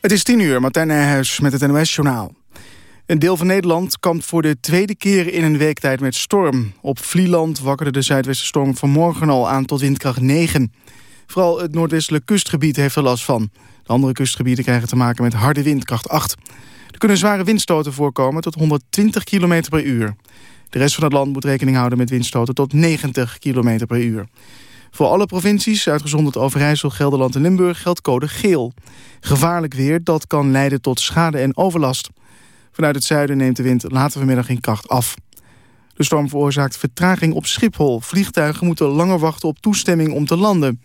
Het is tien uur, Martijn Nijhuis met het NOS-journaal. Een deel van Nederland kampt voor de tweede keer in een week tijd met storm. Op Vlieland wakkerde de zuidwestenstorm vanmorgen al aan tot windkracht 9. Vooral het noordwestelijk kustgebied heeft er last van. De andere kustgebieden krijgen te maken met harde windkracht 8. Er kunnen zware windstoten voorkomen tot 120 km per uur. De rest van het land moet rekening houden met windstoten tot 90 km per uur. Voor alle provincies, uitgezonderd Overijssel, Gelderland en Limburg, geldt code geel. Gevaarlijk weer, dat kan leiden tot schade en overlast. Vanuit het zuiden neemt de wind later vanmiddag in kracht af. De storm veroorzaakt vertraging op Schiphol. Vliegtuigen moeten langer wachten op toestemming om te landen.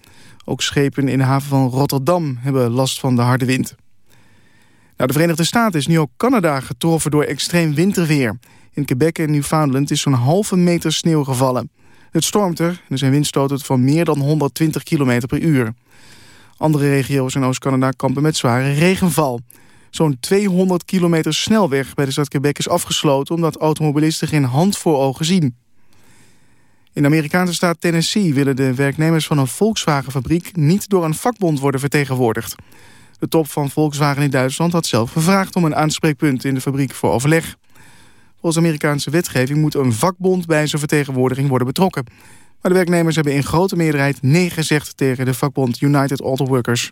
Ook schepen in de haven van Rotterdam hebben last van de harde wind. Nou, de Verenigde Staten is nu ook Canada getroffen door extreem winterweer. In Quebec en Newfoundland is zo'n halve meter sneeuw gevallen. Het stormt er en er zijn windstoten van meer dan 120 km per uur. Andere regio's in Oost-Canada kampen met zware regenval. Zo'n 200 kilometer snelweg bij de stad Quebec is afgesloten... omdat automobilisten geen hand voor ogen zien. In de Amerikaanse staat Tennessee willen de werknemers van een Volkswagen-fabriek... niet door een vakbond worden vertegenwoordigd. De top van Volkswagen in Duitsland had zelf gevraagd om een aanspreekpunt in de fabriek voor overleg. Volgens Amerikaanse wetgeving moet een vakbond bij zijn vertegenwoordiging worden betrokken. Maar de werknemers hebben in grote meerderheid nee gezegd tegen de vakbond United Auto Workers.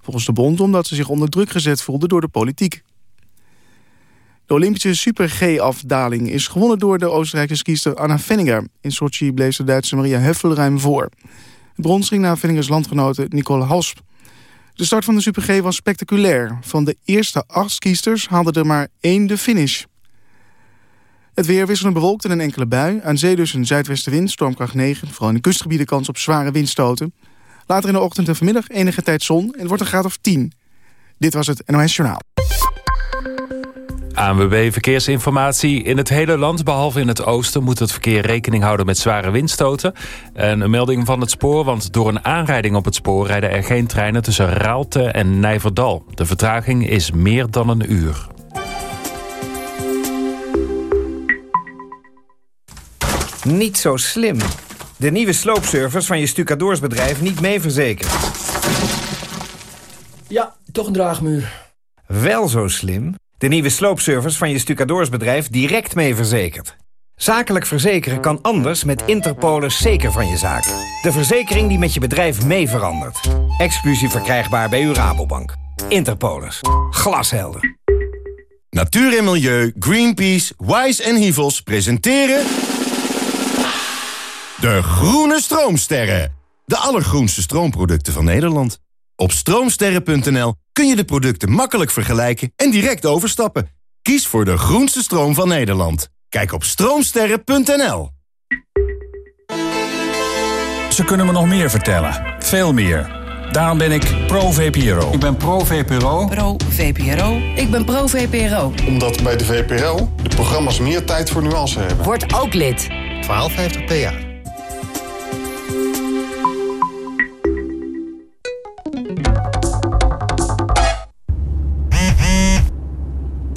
Volgens de bond omdat ze zich onder druk gezet voelden door de politiek. De Olympische Super G-afdaling is gewonnen door de Oostenrijkse skiester Anna Fenninger. In Sochi bleef de Duitse Maria Heffel ruim voor. Het brons ging naar Fenningers landgenote Nicole Hasp. De start van de Super G was spectaculair. Van de eerste acht skiesters haalde er maar één de finish. Het weer wisselend bewolkt en een enkele bui. Aan zee dus een zuidwestenwind, stormkracht 9. Vooral in de kustgebieden kans op zware windstoten. Later in de ochtend en vanmiddag enige tijd zon en het wordt een graad of 10. Dit was het NOS Journaal. ANWB Verkeersinformatie. In het hele land, behalve in het oosten... moet het verkeer rekening houden met zware windstoten. En een melding van het spoor, want door een aanrijding op het spoor... rijden er geen treinen tussen Raalte en Nijverdal. De vertraging is meer dan een uur. Niet zo slim. De nieuwe sloopservice van je stucadoorsbedrijf niet mee verzekerd. Ja, toch een draagmuur. Wel zo slim. De nieuwe sloopservice van je stucadoorsbedrijf direct mee verzekerd. Zakelijk verzekeren kan anders met Interpolis zeker van je zaak. De verzekering die met je bedrijf mee verandert. Exclusief verkrijgbaar bij uw Rabobank. Interpolis. Glashelder. Natuur en Milieu, Greenpeace, Wise en Hivels presenteren... De Groene Stroomsterren. De allergroenste stroomproducten van Nederland. Op stroomsterren.nl kun je de producten makkelijk vergelijken en direct overstappen. Kies voor de groenste stroom van Nederland. Kijk op stroomsterren.nl. Ze kunnen me nog meer vertellen. Veel meer. Daarom ben ik pro-VPRO. Ik ben pro-VPRO. Pro-VPRO. Ik ben pro-VPRO. Omdat bij de VPRO de programma's meer tijd voor nuance hebben. Word ook lid. 1250 PA.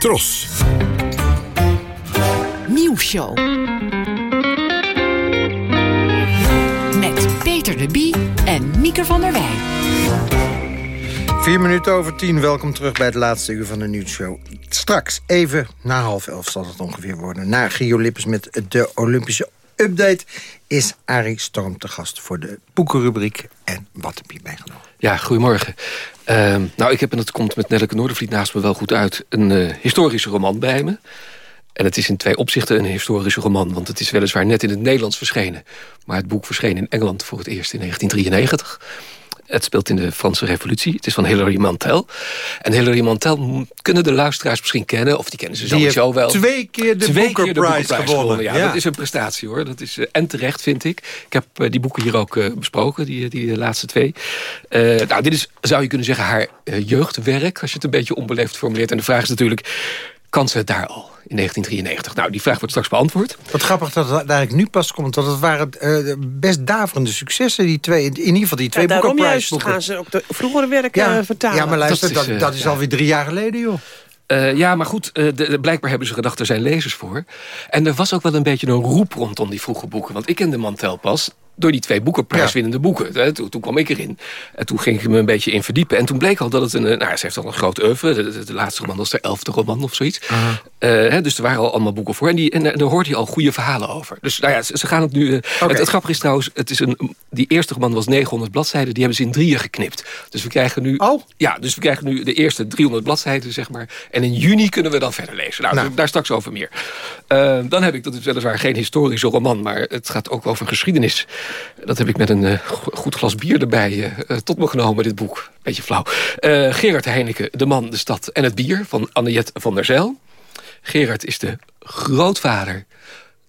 Tros. Nieuwsshow. Met Peter de Bie en Mieke van der Wij. Vier minuten over tien, welkom terug bij het laatste uur van de nieuwsshow. Straks, even na half elf zal het ongeveer worden... na Gio Lippes met de Olympische Update... is Arie Storm te gast voor de boekenrubriek. En wat heb je meegenomen? Ja, goedemorgen. Uh, nou, ik heb, en dat komt met Nelleke Noordervliet naast me wel goed uit... een uh, historische roman bij me. En het is in twee opzichten een historische roman... want het is weliswaar net in het Nederlands verschenen. Maar het boek verscheen in Engeland voor het eerst in 1993. Het speelt in de Franse revolutie. Het is van Hilary Mantel. En Hilary Mantel kunnen de luisteraars misschien kennen... of die kennen ze sowieso wel. twee keer de twee Booker keer de Prize gewonnen. Ja, dat is een prestatie hoor. Dat is, uh, en terecht vind ik. Ik heb uh, die boeken hier ook uh, besproken, die, die laatste twee. nou, dit is, zou je kunnen zeggen, haar jeugdwerk... als je het een beetje onbeleefd formuleert. En de vraag is natuurlijk, kan ze het daar al? in 1993. Nou, die vraag wordt straks beantwoord. Wat grappig dat het eigenlijk nu pas komt. Want het waren uh, best daverende successen, die twee, in ieder geval die twee ja, boeken. Daarom juist gaan ze ook de vroegere werk ja, uh, vertalen. Ja, maar luister, dat is, uh, dat, dat is alweer drie jaar geleden, joh. Uh, ja, maar goed, uh, de, de, blijkbaar hebben ze gedacht, er zijn lezers voor. En er was ook wel een beetje een roep rondom die vroege boeken. Want ik kende Mantel pas door die twee boekenprijswinnende ja. boeken. Toen, toen, kwam ik erin. En toen ging ik me een beetje in verdiepen. En toen bleek al dat het een... Nou, ze heeft al een groot oeuvre. De, de, de laatste roman was de elfde roman of zoiets. Uh -huh. uh, dus er waren al allemaal boeken voor. En, die, en, daar hoorde je al goede verhalen over. Dus nou ja, ze, ze gaan het nu... Uh, okay. het, het, grappige is trouwens, het is een, die eerste roman was 900 bladzijden. Die hebben ze in drieën geknipt. Dus we krijgen nu... Oh. Ja, dus we krijgen nu de eerste 300 bladzijden, zeg maar. En in juni kunnen we dan verder lezen. Nou, nou. daar straks over meer. Uh, dan heb ik, dat is weliswaar geen historische roman... maar het gaat ook over geschiedenis. Dat heb ik met een uh, goed glas bier erbij uh, tot me genomen, dit boek. Beetje flauw. Uh, Gerard Heineken, De Man, de Stad en het Bier... van Anniette van der Zijl. Gerard is de grootvader...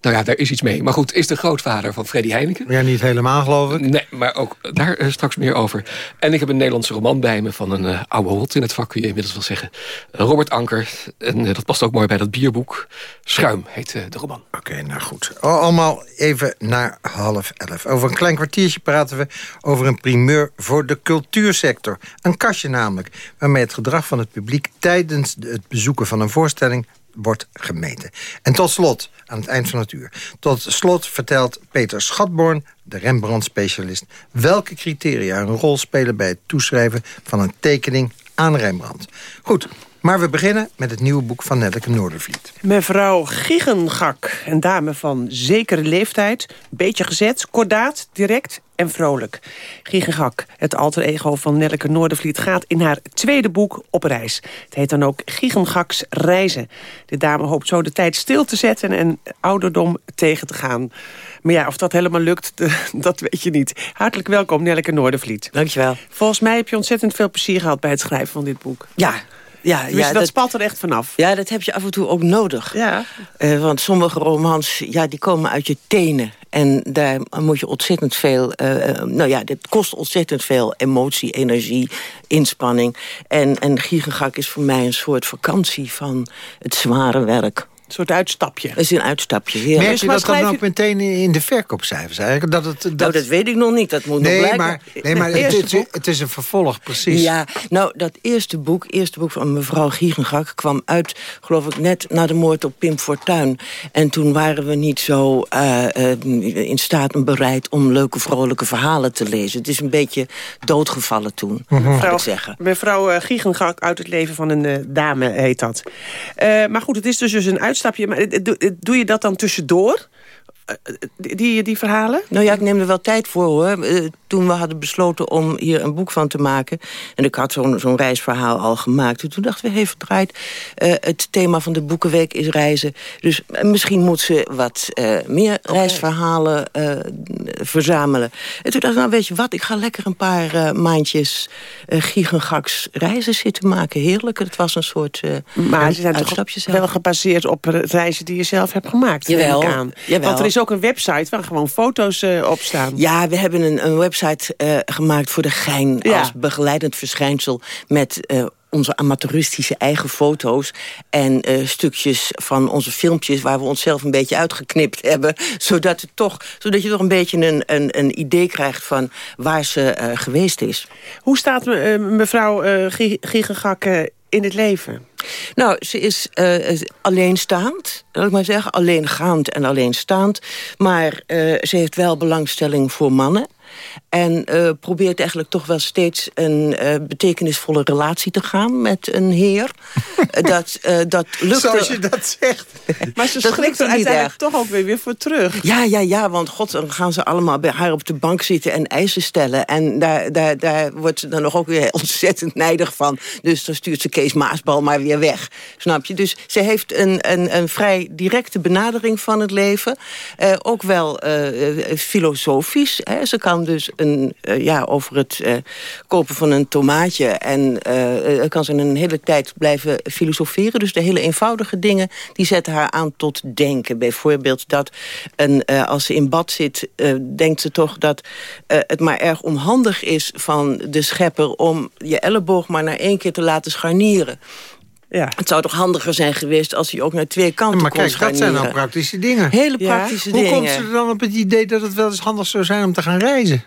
Nou ja, daar is iets mee. Maar goed, is de grootvader van Freddy Heineken. Ja, niet helemaal, geloof ik. Nee, maar ook daar uh, straks meer over. En ik heb een Nederlandse roman bij me van een uh, oude hot in het vak, kun je inmiddels wel zeggen. Robert Anker. En uh, dat past ook mooi bij dat bierboek. Schuim heet de roman. Oké, okay, nou goed. Allemaal even naar half elf. Over een klein kwartiertje praten we over een primeur voor de cultuursector. Een kastje namelijk, waarmee het gedrag van het publiek... tijdens het bezoeken van een voorstelling wordt gemeten. En tot slot, aan het eind van het uur... tot slot vertelt Peter Schatborn, de Rembrandt-specialist... welke criteria een rol spelen bij het toeschrijven van een tekening aan Rembrandt. Goed, maar we beginnen met het nieuwe boek van Nelleke Noordervliet. Mevrouw Giegengak, een dame van zekere leeftijd... beetje gezet, kordaat, direct en vrolijk. Giegengak, het alter ego van Nelleke Noordervliet... gaat in haar tweede boek op reis. Het heet dan ook Giegengaks Reizen. De dame hoopt zo de tijd stil te zetten... en ouderdom tegen te gaan. Maar ja, of dat helemaal lukt, dat weet je niet. Hartelijk welkom, Nelleke Noordervliet. Dankjewel. Volgens mij heb je ontzettend veel plezier gehad... bij het schrijven van dit boek. Ja, ja, dus ja, dat, dat spat er echt vanaf. Ja, dat heb je af en toe ook nodig. Ja. Uh, want sommige romans, ja, die komen uit je tenen. En daar moet je ontzettend veel... Uh, nou ja, dit kost ontzettend veel emotie, energie, inspanning. En, en Giegengak is voor mij een soort vakantie van het zware werk. Een soort uitstapje. Het is een uitstapje, heerlijk. Merk je dat dan ook meteen in de verkoopcijfers eigenlijk? Dat het, dat... Nou, dat weet ik nog niet. Dat moet nee, nog blijken. Maar, nee, maar het, het, het, is een vervolg, precies. Ja, nou, dat eerste boek, eerste boek van mevrouw Giegengak... kwam uit, geloof ik, net na de moord op Pim Fortuyn. En toen waren we niet zo uh, uh, in staat en bereid... om leuke, vrolijke verhalen te lezen. Het is een beetje doodgevallen toen, mm -hmm. mevrouw, ik zeggen. Mevrouw uh, Giegengak uit het leven van een dame heet dat. maar goed, het is dus, dus een uitstapje. Maar doe je dat dan tussendoor? Die, die verhalen? Nou ja, ik neem er wel tijd voor hoor. Toen we hadden besloten om hier een boek van te maken... en ik had zo'n zo'n reisverhaal al gemaakt... toen dachten we, hey, verdraaid, uh, het thema van de Boekenweek is reizen. Dus misschien moet ze wat uh, meer okay. reisverhalen uh, verzamelen. En toen dacht ik, nou weet je wat, ik ga lekker een paar maandjes... gigangaks reizen zitten maken. Heerlijk, het was een soort Maar ze zijn toch wel gebaseerd op reizen die je zelf hebt gemaakt? Jawel, aan. jawel. Want er is ook een website waar gewoon foto's op staan. Ja, we hebben een, een website uh, gemaakt voor de gein ja. als begeleidend verschijnsel met uh, onze amateuristische eigen foto's... en uh, stukjes van onze filmpjes waar we onszelf een beetje uitgeknipt hebben... zodat, het toch, zodat je toch een beetje een, een, een idee krijgt van waar ze uh, geweest is. Hoe staat me, uh, mevrouw Giegengak in het leven? Nou, ze is uh, alleenstaand, laat ik maar zeggen. Alleengaand en alleenstaand. Maar uh, ze heeft wel belangstelling voor mannen. En uh, probeert eigenlijk toch wel steeds een uh, betekenisvolle relatie te gaan met een heer. dat, uh, dat lukt Zoals je dat zegt. maar ze schrikt er uiteindelijk toch ook weer, weer voor terug. Ja, ja, ja, want god, dan gaan ze allemaal bij haar op de bank zitten en eisen stellen. En daar, daar, daar wordt ze dan nog ook weer ontzettend nijdig van. Dus dan stuurt ze Kees Maasbal maar weer weg. Snap je? Dus ze heeft een, een, een vrij directe benadering van het leven. ook wel filosofisch. Hè. Ze kan dus een, eh, ja, over het uh, kopen van een tomaatje... en uh, kan ze een hele tijd blijven filosoferen. Dus de hele eenvoudige dingen, die zetten haar aan tot denken. Bijvoorbeeld dat een, als ze in bad zit, denkt ze toch dat het maar erg onhandig is van de schepper... om je elleboog maar naar één keer te laten scharnieren. Ja. Het zou toch handiger zijn geweest als hij ook naar twee kanten maar kon kijk, dat zijn dan praktische dingen. Hele praktische Hoe dingen. Hoe komt ze er dan op het idee dat het wel eens handig zou zijn om te gaan reizen?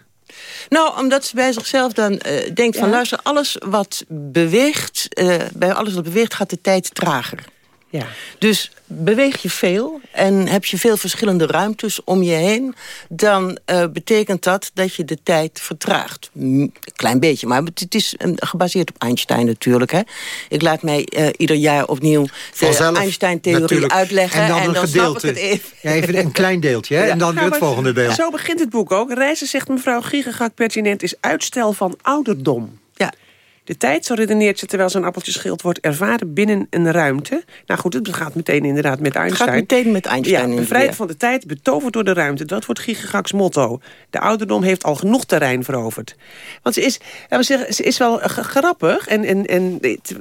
Nou, omdat ze bij zichzelf dan uh, denkt van... luister, alles wat beweegt, uh, bij alles wat beweegt gaat de tijd trager. Ja. Dus beweeg je veel en heb je veel verschillende ruimtes om je heen... dan uh, betekent dat dat je de tijd vertraagt. Een klein beetje, maar het is gebaseerd op Einstein natuurlijk. Hè. Ik laat mij uh, ieder jaar opnieuw de Einstein-theorie uitleggen... en dan, en een dan gedeelte. snap ik het even. Ja, even een klein deeltje, hè? en dan weer het volgende deel. Zo begint het boek ook. Reizen, zegt mevrouw Giegegak pertinent, is uitstel van ouderdom. Ja. De tijd, zo redeneert ze terwijl zo'n appeltje schild wordt ervaren binnen een ruimte. Nou goed, het gaat meteen inderdaad met Einstein. Het gaat meteen met Einstein. Ja, bevrijd van de tijd, betoverd door de ruimte. Dat wordt Gigagaks motto. De ouderdom heeft al genoeg terrein veroverd. Want ze is, we zeggen, ze is wel grappig. En, en, en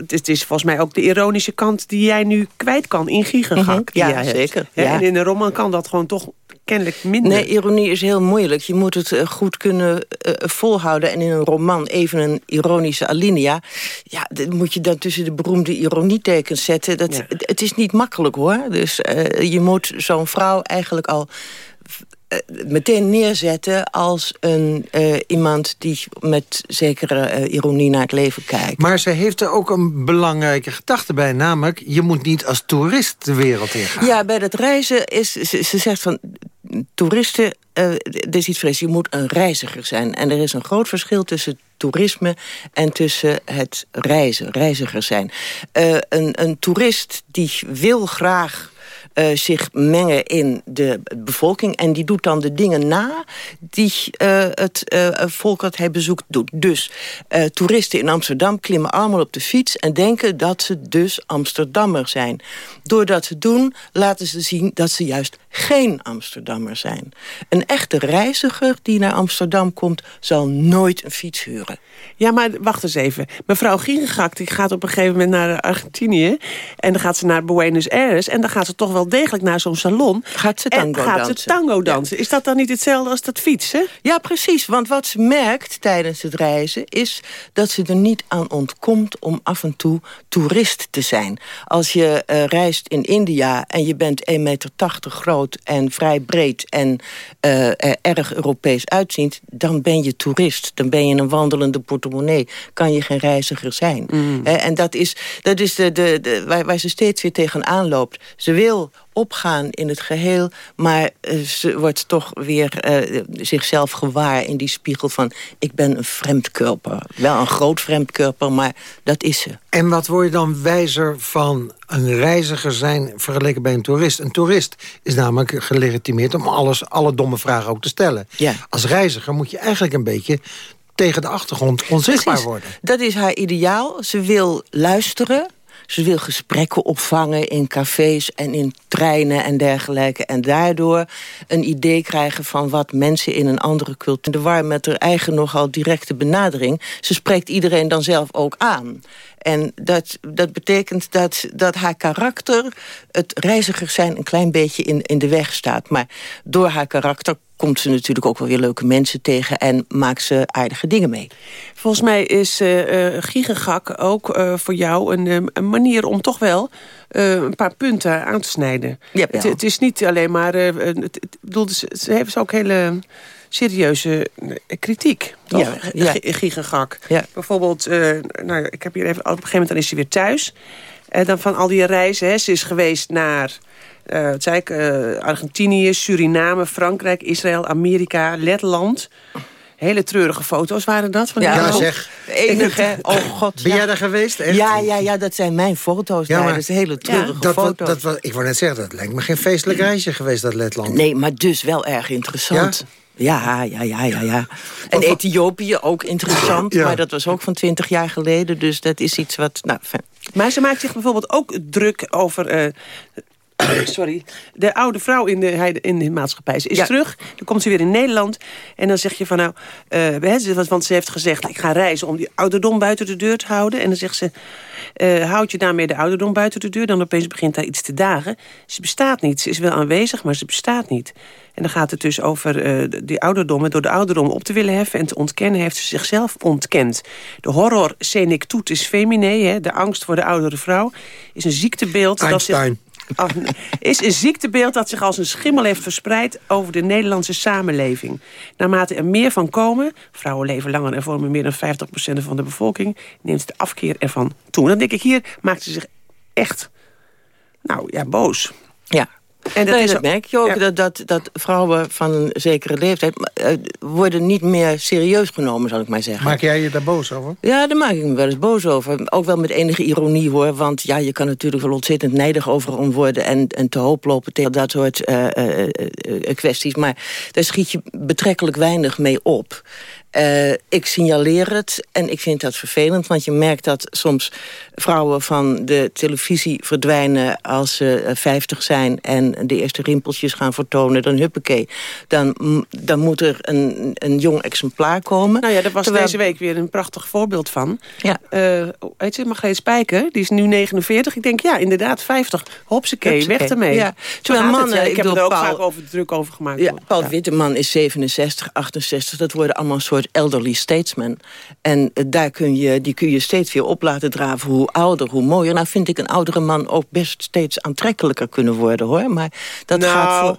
het is volgens mij ook de ironische kant die jij nu kwijt kan in Gigagak. Mm -hmm. Ja, zeker. Ja, en in een roman kan dat gewoon toch kennelijk minder. Nee, ironie is heel moeilijk. Je moet het uh, goed kunnen uh, volhouden. En in een roman even een ironische alinea... ja, dat moet je dan tussen de beroemde ironietekens zetten. Dat, ja. het, het, is niet makkelijk, hoor. Dus uh, je moet zo'n vrouw eigenlijk al meteen neerzetten als een, uh, iemand die met zekere uh, ironie naar het leven kijkt. Maar ze heeft er ook een belangrijke gedachte bij, namelijk... je moet niet als toerist de wereld ingaan. Ja, bij dat reizen is... Ze, ze zegt van, toeristen... Uh, er is iets vrees, je moet een reiziger zijn. En er is een groot verschil tussen toerisme en tussen het reizen, reiziger zijn. een, een toerist die wil graag uh, zich mengen in de bevolking. En die doet dan de dingen na die uh, het uh, volk dat hij bezoekt doet. Dus toeristen in Amsterdam klimmen allemaal op de fiets... en denken dat ze dus Amsterdammer zijn. Door dat te doen laten ze zien dat ze juist geen Amsterdammer zijn. Een echte reiziger die naar Amsterdam komt... zal nooit een fiets huren. Ja, maar wacht eens even. Mevrouw Gierengak die gaat op een gegeven moment naar Argentinië... en dan gaat ze naar Buenos Aires... en dan gaat ze toch wel degelijk naar zo'n salon. Gaat ze tango en gaat dansen. ze tango dansen. Ja. Is dat dan niet hetzelfde als dat fietsen? Ja, precies. Want wat ze merkt tijdens het reizen... is dat ze er niet aan ontkomt om af en toe toerist te zijn. Als je uh, reist in India en je bent 1,80 meter groot... en vrij breed en uh, er erg Europees uitziend... dan ben je toerist. Dan ben je een wandelende portemonnee. Kan je geen reiziger zijn. Mm. Uh, en dat is, dat is de, de, de, waar, waar ze steeds weer tegenaan loopt. Ze wil opgaan in het geheel... maar uh, ze wordt toch weer uh, zichzelf gewaar in die spiegel van... ik ben een vreemdkörper. Wel een groot vreemdkörper, maar dat is ze. En wat word je dan wijzer van een reiziger zijn vergeleken bij een toerist? Een toerist is namelijk gelegitimeerd om alles, alle domme vragen ook te stellen. Ja. Als reiziger moet je eigenlijk een beetje tegen de achtergrond onzichtbaar Precies. worden. Dat is haar ideaal. Ze wil luisteren. Ze wil gesprekken opvangen in cafés en in treinen en dergelijke. En daardoor een idee krijgen van wat mensen in een andere cultuur... de war met haar eigen nogal directe benadering. Ze spreekt iedereen dan zelf ook aan. En dat, dat betekent dat, dat haar karakter het reiziger zijn een klein beetje in, in de weg staat. Maar door haar karakter komt ze natuurlijk ook wel weer leuke mensen tegen... en maakt ze aardige dingen mee. Volgens mij is uh, Gigagak ook uh, voor jou een, een, manier om toch wel... een paar punten aan te snijden. Ja, het, het, is niet alleen maar... het, het, bedoel, ze, ze heeft ook hele serieuze kritiek. Toch? Ja, ja. Gigagak. Ja. Bijvoorbeeld, nou, ik heb hier even... op een gegeven moment dan is ze weer thuis... En dan van al die reizen, hè, ze is geweest naar... Uh, wat zei ik, uh, Argentinië, Suriname, Frankrijk, Israël, Amerika, Letland. Hele treurige foto's waren dat. Van ja, ja zeg. Enige, oh god. Ben ja. jij daar geweest? Echt? Ja, ja, ja, dat zijn mijn foto's Ja, daar. Dat is hele treurige Dat, foto's. dat, wa- ik wou net zeggen, dat lijkt me geen feestelijk reisje geweest, dat Letland. Nee, maar dus wel erg interessant. Ja, ja, ja, ja, ja. En Ethiopië ook interessant, Ja. maar dat was ook van twintig jaar geleden. Dus dat is iets wat... Nou. Maar ze maakt zich bijvoorbeeld ook druk over... sorry, de oude vrouw in de, in de maatschappij. Ze is Ja. terug, dan komt ze weer in Nederland. En dan zeg je van nou, ze- want ze heeft gezegd... ik ga reizen om die ouderdom buiten de deur te houden. En dan zegt ze, eh, houd je daarmee de ouderdom buiten de deur? Dan opeens begint daar iets te dagen. Ze bestaat niet. Ze is wel aanwezig, maar ze bestaat niet. En dan gaat het dus over eh, die ouderdom. En door de ouderdom op te willen heffen en te ontkennen... heeft ze zichzelf ontkend. De horror senectutis feminae, hè, de angst voor de oudere vrouw... is een ziektebeeld... dat zich- Einstein. Nee. Is een ziektebeeld dat zich als een schimmel heeft verspreid over de Nederlandse samenleving. Naarmate er meer van komen, vrouwen leven langer en vormen meer dan 50% van de bevolking, neemt de afkeer ervan toe. En dan denk ik, hier maakt ze zich echt, nou ja, boos. Ja. En dat Nee, is dat ook- merk je ook, Ja. dat, dat, dat vrouwen van een zekere leeftijd... eh, worden niet meer serieus genomen, zal ik maar zeggen. Maak jij je daar boos over? Ja, daar maak ik me wel eens boos over. Ook wel met enige ironie hoor. Want ja, je kan natuurlijk wel ontzettend nijdig over om worden... en, en te hoop lopen tegen dat soort eh, eh, kwesties. Maar daar schiet je betrekkelijk weinig mee op. Eh, ik signaleer het en ik vind dat vervelend. Want je merkt dat soms vrouwen van de televisie verdwijnen... als ze eh, 50 zijn en de eerste rimpeltjes gaan vertonen. Dan huppakee. Dan, dan moet er een, een jong exemplaar komen. Nou ja, daar was Terwijl- deze week weer een prachtig voorbeeld van. Ja. Eh, weet je, Margreet Spijker, die is nu 49. Ik denk, ja, inderdaad, 50. Hopsakee, weg ermee. Ja. Terwijl het, mannen, ik, ik heb er ook Paul- vaak over druk over gemaakt. Ja. Paul Witteman is 67, 68. Dat worden allemaal een soort elderly statesmen. En eh, daar kun je, die kun je steeds weer op laten draven. Hoe ouder, hoe mooier. Nou vind ik een oudere man ook best steeds aantrekkelijker kunnen worden, hoor. Maar dat Nou. gaat voor...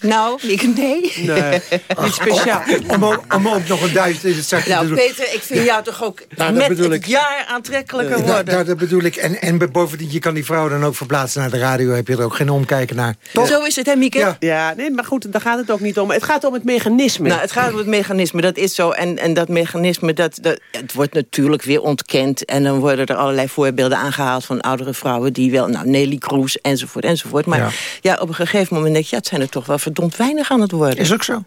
Nou, ik, nee. Nee, niet speciaal. Om, ook- om ook nog een duizend in het zakje te Nou, doen. Peter, ik vind jou toch ook Nou, met het ik. jaar aantrekkelijker Ja, worden. nou, dat bedoel ik. En, en bovendien, je kan die vrouw dan ook verplaatsen naar de radio. Heb je er ook geen omkijken naar. Zo is het, hè, Mieke? Ja. Ja, nee, maar goed, daar gaat het ook niet om. Het gaat om het mechanisme. Nou, het gaat om het mechanisme, dat is zo. En, en dat mechanisme, dat, dat, het wordt natuurlijk weer ontkend. En dan worden er allerlei voorbeelden aangehaald van oudere vrouwen... die wel, nou, Nelly Kroes, enzovoort, enzovoort. Maar ja. Ja. op een gegeven moment denk je... ja, het zijn er toch wel verdomd weinig aan het worden. Is ook zo.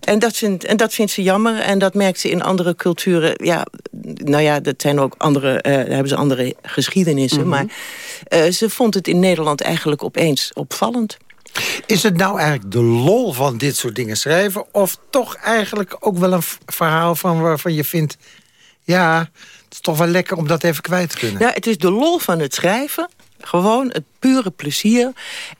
En dat, vindt, en dat vindt ze jammer. En dat merkt ze in andere culturen. Ja, nou ja, dat zijn ook andere, daar hebben ze andere geschiedenissen. Maar eh, ze vond het in Nederland eigenlijk opeens opvallend. Is het nou eigenlijk de lol van dit soort dingen schrijven... of toch eigenlijk ook wel een verhaal van waarvan je vindt... ja, het is toch wel lekker om dat even kwijt te kunnen. Ja, het is de lol van het schrijven. Gewoon het pure plezier.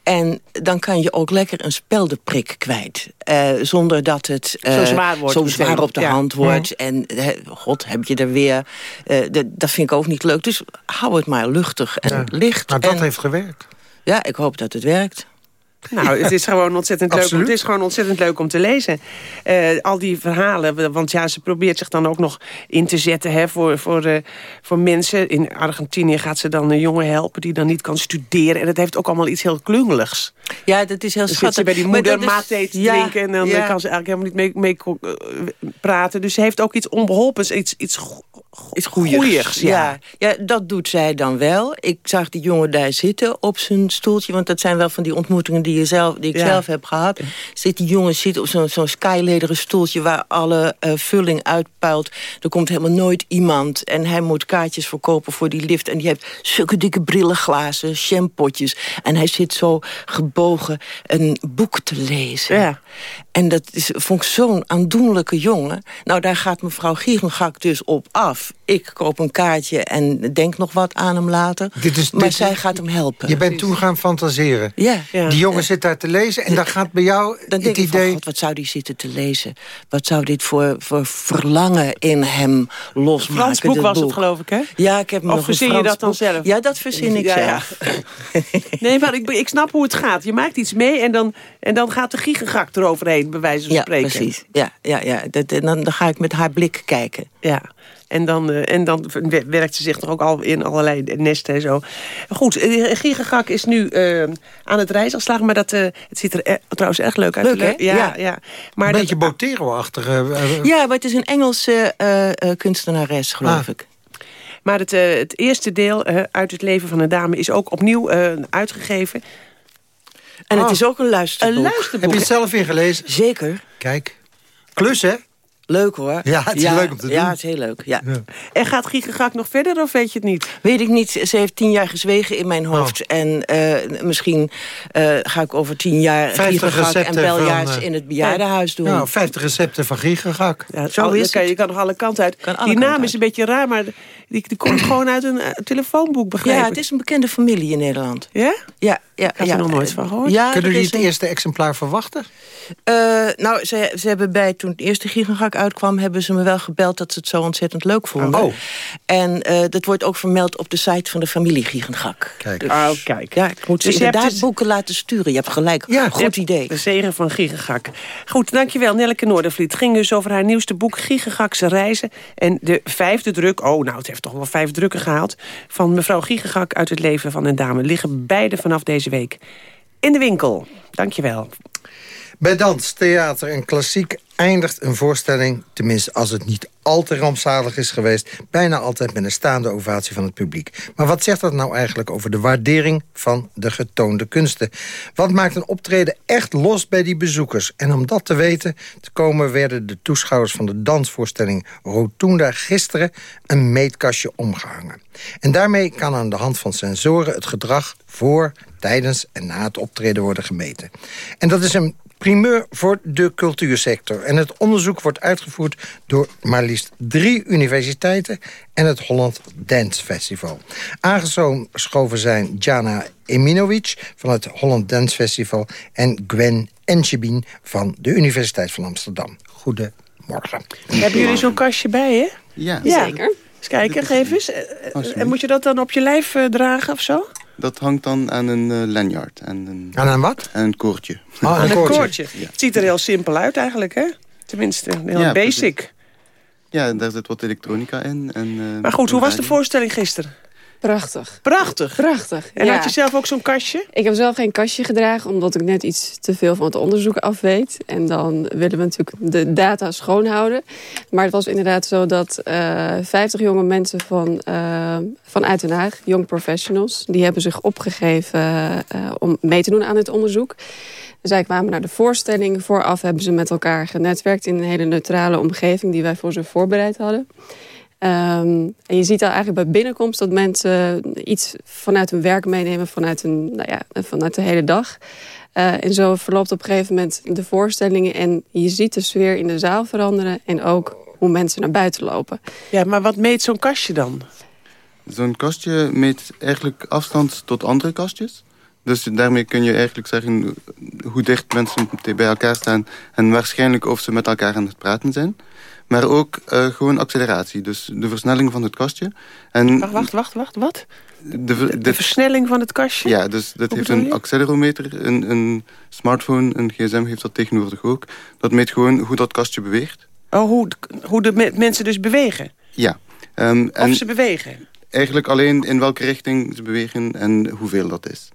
En dan kan je ook lekker een speldeprik kwijt. Eh, zonder dat het eh, Zo zwaar wordt zo zwaar op de Ja. hand wordt. En god, heb je er weer. Eh, dat- dat vind ik ook niet leuk. Dus hou het maar luchtig en Ja. licht. Maar dat en, heeft gewerkt. Ja, ik hoop dat het werkt. Nou, het is gewoon ontzettend leuk. Absoluut. Het is gewoon ontzettend leuk om te lezen. Eh, al die verhalen. Want ja, ze probeert zich dan ook nog in te zetten hè, voor, voor, eh, voor mensen. In Argentinië gaat ze dan een jongen helpen die dan niet kan studeren. En dat heeft ook allemaal iets heel klungeligs. Ja, dat is heel Dan zit schattig. ze bij die moeder is- mate te ja, drinken. En dan ja. kan ze eigenlijk helemaal niet mee, mee eh, praten. Dus ze heeft ook iets onbeholpens. Iets, iets, Iets goeiers. goeiers. Ja. Ja. dat doet zij dan wel. Ik zag die jongen daar zitten op zijn stoeltje. Want dat zijn wel van die ontmoetingen die, je zelf, die ik Ja. zelf heb gehad. Zit die jongen zit op zo'n zo'n skylederen stoeltje... waar alle eh, vulling uitpuilt. Er komt helemaal nooit iemand. En hij moet kaartjes verkopen voor die lift. En die heeft zulke dikke brillenglazen, shampootjes. En hij zit zo gebogen een boek te lezen. Ja. En dat is, vond ik zo'n aandoenlijke jongen. Nou, daar gaat mevrouw Gieringak dus op af. Ik koop een kaartje en denk nog wat aan hem later. Dit is- maar dit- zij gaat hem helpen. Je bent toen gaan fantaseren. Ja. Ja. Die jongen zit daar te lezen en dan gaat bij jou Dan het denk van, idee... God, wat zou die zitten te lezen? Wat zou dit voor, voor verlangen in hem losmaken? Frans boek was het, geloof ik, hè? Ja, ik heb Of nog een verzin je Frans dat dan boek. zelf? Ja, dat verzin ik Ja, ja. zelf. Nee, maar ik, ik snap hoe het gaat. Je maakt iets mee en dan, en dan gaat de gigagak eroverheen, bij wijze van Ja, spreken. precies. Ja, ja, ja. Dat, en dan, dan ga ik met haar blik kijken. Ja, en dan, eh, en dan wer- werkt ze zich toch ook al in allerlei nesten en zo. Goed, eh, Gigagak is nu eh, aan het reisaanslagen, maar dat, eh, het ziet er er- trouwens erg leuk uit. Leuk, hè? Ja, Ja. ja. Maar Een beetje Botero-achtige... eh, Ja, maar het is een Engelse eh, eh, kunstenares, geloof Ah. ik. Maar het, eh, het eerste deel eh, uit het leven van een dame is ook opnieuw eh, uitgegeven. En het Oh. is ook een luisterboek. Een luisterboek. Heb je het zelf ingelezen? Zeker. Kijk. Klus, hè? Leuk hoor. Ja, het is leuk om te doen. Ja, het is heel leuk. Ja. En gaat Giegengak nog verder of weet je het niet? Weet ik niet. Ze heeft tien jaar gezwegen in mijn hoofd. En eh, misschien eh, ga ik over tien jaar 50 Giegengak en recepten beljaars van, eh, in het bejaardenhuis doen. Nou, 50 recepten van Giegengak. Ja, Zo al- is je kan, het. je kan nog alle kanten uit. alle Die naam is een beetje raar, maar die, die komt gewoon uit een telefoonboek, begrijp ja, het is een bekende familie in Nederland. Ja? Ja, ja. Ik had er nog nooit van gehoord. Ja, Kunnen jullie het een- eerste exemplaar verwachten? Eh, nou, ze, ze hebben bij, toen het eerste Gigagak uitkwam... hebben ze me wel gebeld dat ze het zo ontzettend leuk vonden. Oh. En eh, dat wordt ook vermeld op de site van de familie Gigagak. Kijk. Oh, kijk. Ja, ik moet ze Dus je hebt inderdaad dus- boeken laten sturen. Je hebt gelijk. Ja, Goed hebt idee. De zegen van Gigagak. Goed, dankjewel Nelleke Noordervliet. Het ging dus over haar nieuwste boek Gigagakse reizen. En de vijfde druk, oh nou het heeft toch wel vijf drukken gehaald... van mevrouw Gigagak uit het leven van een dame. Liggen beide vanaf deze week in de winkel. Dankjewel. Bij dans, theater en klassiek eindigt een voorstelling... tenminste als het niet al te rampzalig is geweest... bijna altijd met een staande ovatie van het publiek. Maar wat zegt dat nou eigenlijk over de waardering van de getoonde kunsten? Wat maakt een optreden echt los bij die bezoekers? En om dat te weten te komen... werden de toeschouwers van de dansvoorstelling Rotunda gisteren... een meetkastje omgehangen. En daarmee kan aan de hand van sensoren het gedrag voor, tijdens en na het optreden worden gemeten. En dat is een primeur voor de cultuursector. En het onderzoek wordt uitgevoerd door maar liefst drie universiteiten... en het Holland Dance Festival. Aangeschoven zijn Jana Eminovic van het Holland Dance Festival... en Gwen Enchebin van de Universiteit van Amsterdam. Goedemorgen. Hebben jullie zo'n kastje bij je? Ja. Zeker. Eens kijken, geef eens. Eh, En moet je dat dan op je lijf eh, dragen of zo? Dat hangt dan aan een eh, lanyard. En een, Aan een wat? aan een koordje. Oh, Aan een koordje. koordje. Het ziet er heel simpel uit eigenlijk, hè? Tenminste, heel Ja, basic. Ja, daar zit wat elektronica in. En, eh, Maar goed, hoe was de voorstelling gisteren? Prachtig. Prachtig. Prachtig. En ja. had je zelf ook zo'n kastje? Ik heb zelf geen kastje gedragen, omdat ik net iets te veel van het onderzoek af weet. En dan willen we natuurlijk de data schoonhouden. Maar het was inderdaad zo dat eh 50 jonge mensen van, eh, vanuit Den Haag, young professionals, die hebben zich opgegeven eh, om mee te doen aan dit onderzoek. Zij kwamen naar de voorstelling. Vooraf hebben ze met elkaar genetwerkt in een hele neutrale omgeving die wij voor ze voorbereid hadden. Ehm, en je ziet al eigenlijk bij binnenkomst dat mensen iets vanuit hun werk meenemen, vanuit, hun, nou ja, vanuit de hele dag. Eh, en zo verloopt op een gegeven moment de voorstellingen en je ziet de sfeer in de zaal veranderen en ook hoe mensen naar buiten lopen. Ja, maar wat meet zo'n kastje dan? Zo'n kastje meet eigenlijk afstand tot andere kastjes. Dus daarmee kun je eigenlijk zeggen hoe dicht mensen bij elkaar staan... en waarschijnlijk of ze met elkaar aan het praten zijn. Maar ook eh, gewoon acceleratie, dus de versnelling van het kastje. En Wacht, wacht, wacht, wacht, wat? de, De versnelling van het kastje? Ja, dus dat Hoe heeft een accelerometer. Een, een smartphone, een gsm heeft dat tegenwoordig ook. Dat meet gewoon hoe dat kastje beweegt. Oh, hoe, hoe de me- mensen dus bewegen? Ja. Ehm, Of en ze bewegen? eigenlijk alleen in welke richting ze bewegen en hoeveel dat is.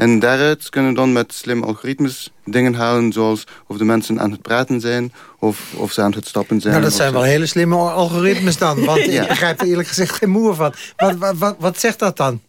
En daaruit kunnen we dan met slim algoritmes dingen halen... zoals of de mensen aan het praten zijn of, of ze aan het stappen zijn. Nou, dat zijn wel hele slimme algoritmes dan. Want Ja. ik begrijp er eerlijk gezegd geen moer van. Wat, wat, wat, wat zegt dat dan?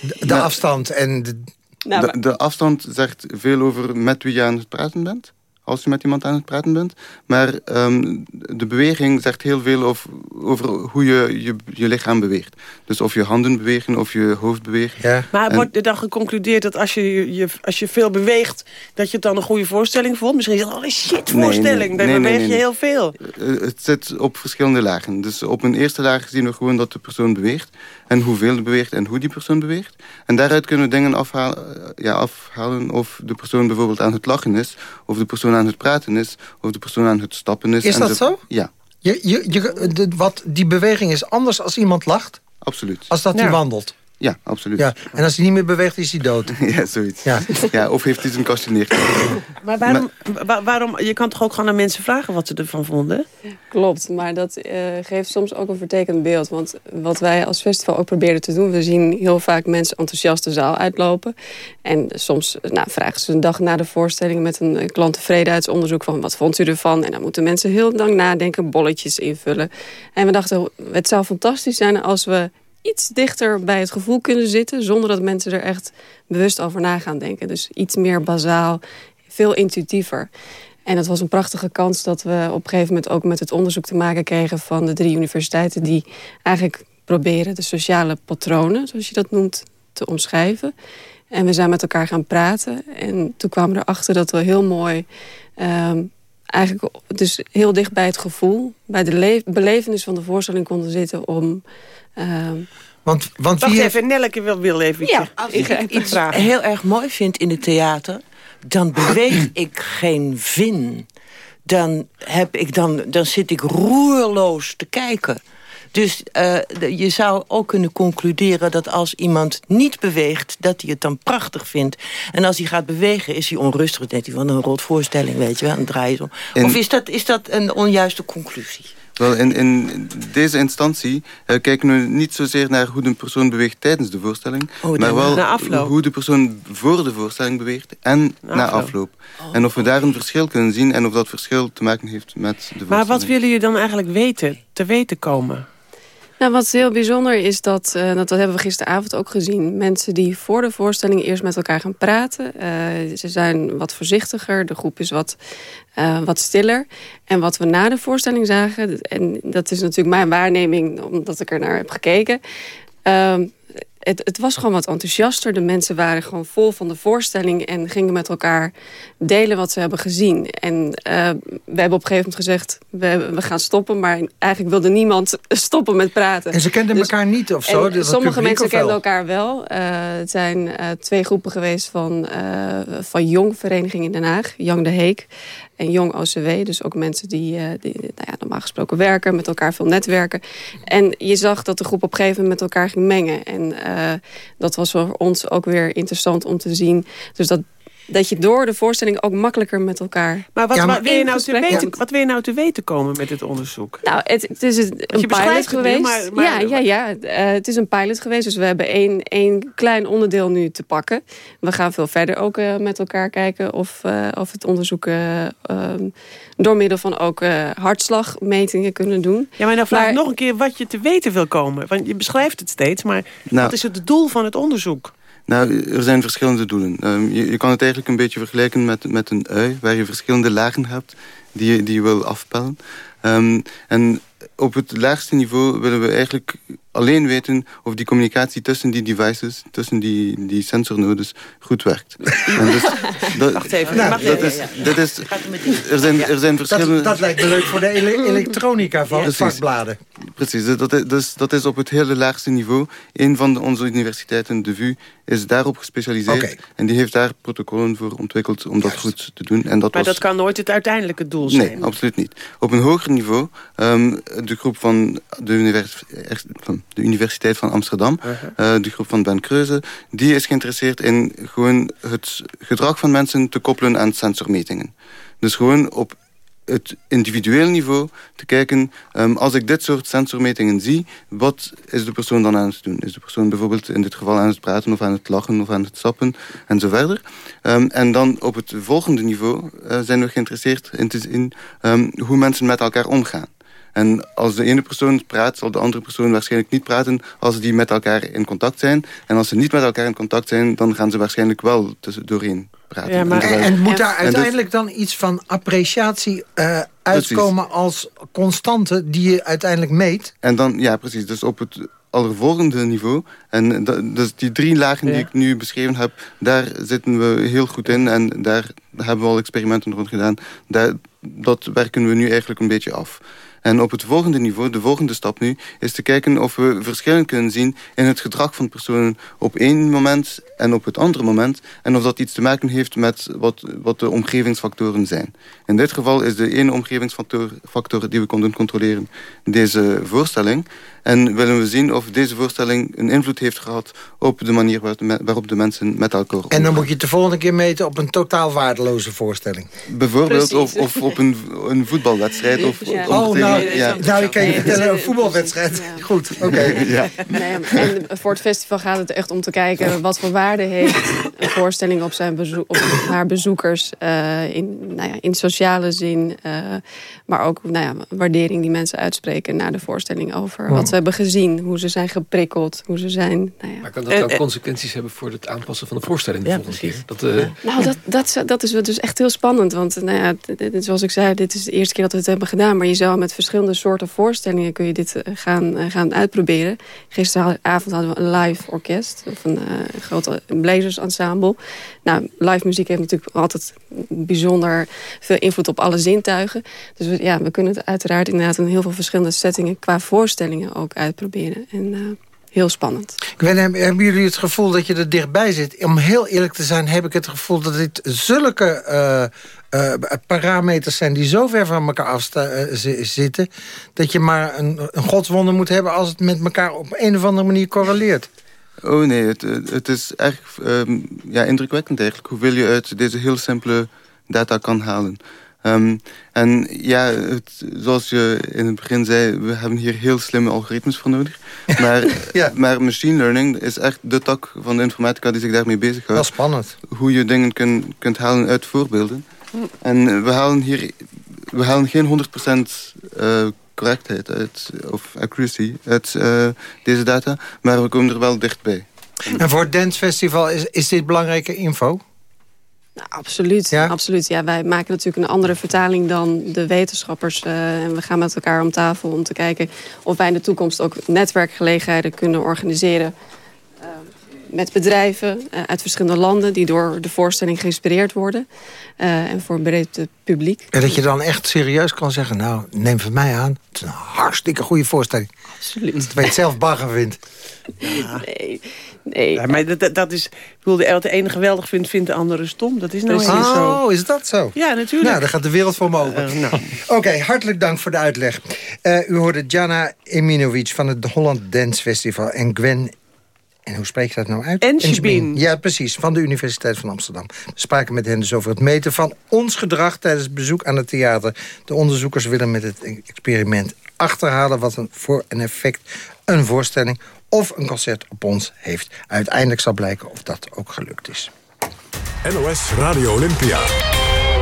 De, de Nou, afstand en... De, Nou, de, de afstand zegt veel over met wie je aan het praten bent. Als je met iemand aan het praten bent. Maar ehm, de beweging zegt heel veel of, over hoe je, je je lichaam beweegt. Dus of je handen bewegen of je hoofd beweegt. Maar En- wordt er dan geconcludeerd dat als je, je, als je veel beweegt... dat je het dan een goede voorstelling vond? Misschien is het al een shit Nee, voorstelling. nee, Dan nee, nee, beweeg nee, je heel veel. Eh, het zit op verschillende lagen. Dus op een eerste laag zien we gewoon dat de persoon beweegt. En hoeveel die beweegt en hoe die persoon beweegt. En daaruit kunnen we dingen afhalen, eh, ja, afhalen of de persoon bijvoorbeeld aan het lachen is. Of de persoon aan het praten is. Of de persoon aan het stappen is. Is en dat zo- zo? Ja, je, je, je, de, wat, die beweging is anders als iemand lacht... absoluut. als dat hij wandelt. Ja, absoluut. Ja. En als hij niet meer beweegt, is hij dood. Ja, zoiets. Ja. Ja. of heeft hij zijn kastje neergelegd. Maar waarom, wa- waarom... Je kan toch ook gewoon aan mensen vragen wat ze ervan vonden? Klopt, maar dat eh, geeft soms ook een vertekend beeld. Want wat wij als festival ook proberen te doen... we zien heel vaak mensen enthousiast de zaal uitlopen. En soms nou, vragen ze een dag na de voorstelling... met een klanttevredenheidsonderzoek van wat vond u ervan? En dan moeten mensen heel lang nadenken, bolletjes invullen. En we dachten, het zou fantastisch zijn als we iets dichter bij het gevoel kunnen zitten... zonder dat mensen er echt bewust over na gaan denken. Dus iets meer bazaal, veel intuïtiever. En het was een prachtige kans dat we op een gegeven moment ook met het onderzoek te maken kregen van de drie universiteiten die eigenlijk proberen de sociale patronen, zoals je dat noemt, te omschrijven. En we zijn met elkaar gaan praten. En toen kwamen we erachter dat we heel mooi... Ehm, eigenlijk dus heel dicht bij het gevoel... bij de belevenis van de voorstelling konden zitten om... Uh, want, want Wacht even, Nelleke wil, wil even ja, als ik iets heel erg mooi vind in het theater... dan beweeg ik geen vin. Dan, heb ik dan, dan zit ik roerloos te kijken... Dus uh, je zou ook kunnen concluderen dat als iemand niet beweegt... dat hij het dan prachtig vindt. En als hij gaat bewegen, is hij onrustig. Dat hij van een rotvoorstelling, weet je wel, een draai Of is dat, is dat een onjuiste conclusie? Wel, in, in deze instantie uh, kijken we niet zozeer naar hoe de persoon beweegt tijdens de voorstelling, oh, maar wel hoe de persoon voor de voorstelling beweegt en na, afloop. Oh. En of we daar een verschil kunnen zien en of dat verschil te maken heeft met de voorstelling. Maar wat willen jullie dan eigenlijk weten, te weten komen? Nou, wat heel bijzonder is, dat, uh, dat hebben we gisteravond ook gezien. Mensen die voor de voorstelling eerst met elkaar gaan praten. Uh, ze zijn wat voorzichtiger, de groep is wat, uh, wat stiller. En wat we na de voorstelling zagen, en dat is natuurlijk mijn waarneming... omdat ik er naar heb gekeken... Het, het, was gewoon wat enthousiaster. De mensen waren gewoon vol van de voorstelling en gingen met elkaar delen wat ze hebben gezien. En uh, we hebben op een gegeven moment gezegd, we, we, gaan stoppen. Maar eigenlijk wilde niemand stoppen met praten. En ze kenden dus, elkaar niet of zo? sommige mensen kenden elkaar wel. Uh, het zijn uh, twee groepen geweest van, van Jong Vereniging in Den Haag. Jan de Heek en Jong OCW. Dus ook mensen die, uh, die nou ja, normaal gesproken werken, met elkaar veel netwerken. En je zag dat de groep op een gegeven moment met elkaar ging mengen. En uh, dat was voor ons ook weer interessant om te zien. Dus dat dat je door de voorstelling ook makkelijker met elkaar... Maar wat, wat, wil, je nou te weten, wat wil je nou te weten komen met dit onderzoek? Nou, het, het is een, pilot geweest. maar, maar, ja, ja, ja. Uh, het is een pilot geweest. Dus we hebben één, één klein onderdeel nu te pakken. We gaan veel verder ook uh, met elkaar kijken of, uh, of het onderzoek... Um, door middel van ook hartslagmetingen kunnen doen. Ja, maar dan vraag ik nog een keer wat je te weten wil komen. Want je beschrijft het steeds, maar nou, wat is het doel van het onderzoek? Nou, er zijn verschillende doelen. Um, je, kan het eigenlijk een beetje vergelijken met, met een ui... waar je verschillende lagen hebt die je, die wil afpellen. Um, en op het laagste niveau willen we eigenlijk alleen weten of die communicatie tussen die devices, tussen die, die sensornodes, goed werkt. En dus, dat, Wacht even. Nou, dat is, dat is, er, zijn, er zijn verschillende... Dat, dat lijkt me leuk voor de elektronica van ja. vakbladen. Precies, dat is, dus, dat is op het hele laagste niveau. Een van de, onze universiteiten, de VU, is daarop gespecialiseerd. Okay. En die heeft daar protocollen voor ontwikkeld om dat goed te doen. En dat maar dat kan nooit het uiteindelijke doel zijn? Nee, absoluut niet. Op een hoger niveau, um, de groep van de, univers van de Universiteit van Amsterdam, uh -huh. uh, de groep van Ben Kreuze, die is geïnteresseerd in gewoon het gedrag van mensen te koppelen aan sensormetingen. Dus gewoon op het individueel niveau te kijken... Um, als ik dit soort sensormetingen zie, wat is de persoon dan aan het doen? Is de persoon bijvoorbeeld in dit geval aan het praten of aan het lachen of aan het sappen en zo verder? Um, en dan op het volgende niveau uh, zijn we geïnteresseerd in te zien um, hoe mensen met elkaar omgaan. En als de ene persoon praat, zal de andere persoon waarschijnlijk niet praten... als die met elkaar in contact zijn. En als ze niet met elkaar in contact zijn... dan gaan ze waarschijnlijk wel tussen doorheen praten. Ja, maar, en, en, moet daar dus- uiteindelijk dan iets van appreciatie uh, uitkomen... Precies. als constante die je uiteindelijk meet? En dan, ja, precies. Dus op het allervolgende niveau. En dus die drie lagen ja. die ik nu beschreven heb... daar zitten we heel goed in. En daar hebben we al experimenten rond gedaan. Daar, dat werken we nu eigenlijk een beetje af. En op het volgende niveau, de volgende stap nu... is te kijken of we verschillen kunnen zien in het gedrag van personen... op één moment en op het andere moment. En of dat iets te maken heeft met wat, wat de omgevingsfactoren zijn. In dit geval is de ene omgevingsfactor die we konden controleren... deze voorstelling. En willen we zien of deze voorstelling een invloed heeft gehad... op de manier waarop de mensen met elkaar omgaan. En dan moet je het de volgende keer meten op een totaal waardeloze voorstelling. Bijvoorbeeld, of, of, op een, een voetbalwedstrijd. Of, ja. Oh, nou Nou, nou, ik kan je vertellen, een voetbalwedstrijd. Goed, oké. Ja. Nee, en voor het festival gaat het echt om te kijken... wat voor waarde heeft een voorstelling op, zijn bezoek, op haar bezoekers... Uh, in, nou ja, in sociale zin, uh, maar ook nou ja, waardering die mensen uitspreken... naar de voorstelling over wat ze hebben gezien, hoe ze zijn geprikkeld, hoe ze zijn... Nou ja. Maar kan dat ook consequenties hebben voor het aanpassen van de voorstelling de volgende keer? Dat, uh... Nou, dat, dat, dat is dus echt heel spannend, want nou ja, zoals ik zei... dit is de eerste keer dat we het hebben gedaan... maar je zou met verschillende soorten voorstellingen... kun je dit gaan, gaan uitproberen. Gisteravond hadden we een live orkest... of een uh, grote blazersensemble. Nou, live muziek heeft natuurlijk altijd bijzonder veel invloed op alle zintuigen. Dus we, ja, we kunnen het uiteraard inderdaad in heel veel verschillende settingen... qua voorstellingen ook uitproberen. En, uh, heel spannend. hebben jullie het gevoel dat je er dichtbij zit? Om heel eerlijk te zijn heb ik het gevoel dat dit zulke uh, uh, parameters zijn... die zo ver van elkaar af zitten... dat je maar een, een godswonder moet hebben... als het met elkaar op een of andere manier correleert. Oh nee, het, het is echt um, ja, indrukwekkend eigenlijk... hoeveel je uit deze heel simpele data kan halen. Um, en ja, het, zoals je in het begin zei, we hebben hier heel slimme algoritmes voor nodig. Maar, ja. maar machine learning is echt de tak van de informatica die zich daarmee bezighoudt. Is spannend. Hoe je dingen kun, kunt halen uit voorbeelden. En we halen hier we halen geen 100% uh, correctheid uit, of accuracy uit uh, deze data, maar we komen er wel dichtbij. En voor het Dance Festival is, is dit belangrijke info? Nou, absoluut, ja? absoluut. Ja, wij maken natuurlijk een andere vertaling dan de wetenschappers. Uh, en we gaan met elkaar om tafel om te kijken of wij in de toekomst ook netwerkgelegenheden kunnen organiseren. Uh, met bedrijven uh, uit verschillende landen die door de voorstelling geïnspireerd worden. en voor een breed publiek. En dat je dan echt serieus kan zeggen, nou neem van mij aan. Het is een hartstikke goede voorstelling. Absoluut. Terwijl je het zelf bagger vindt. Ja. Nee. Nee. Ja, maar dat, dat is... Ik bedoel, de ene geweldig vindt, vindt de andere stom. Dat is nou oh, zo. Oh, is dat zo? Ja, natuurlijk. Nou, dan gaat de wereld voor me open. Uh, nou. Oké, okay, hartelijk dank voor de uitleg. Uh, u hoorde Jana Eminovic van het Holland Dance Festival... en Gwen en hoe spreek je dat nou uit? Enschbien. Ja, precies, van de Universiteit van Amsterdam. We spraken met hen dus over het meten van ons gedrag... tijdens het bezoek aan het theater. De onderzoekers willen met het experiment achterhalen... wat een voor een effect een voorstelling of een concert op ons heeft. Uiteindelijk zal blijken of dat ook gelukt is. NOS Radio Olympia.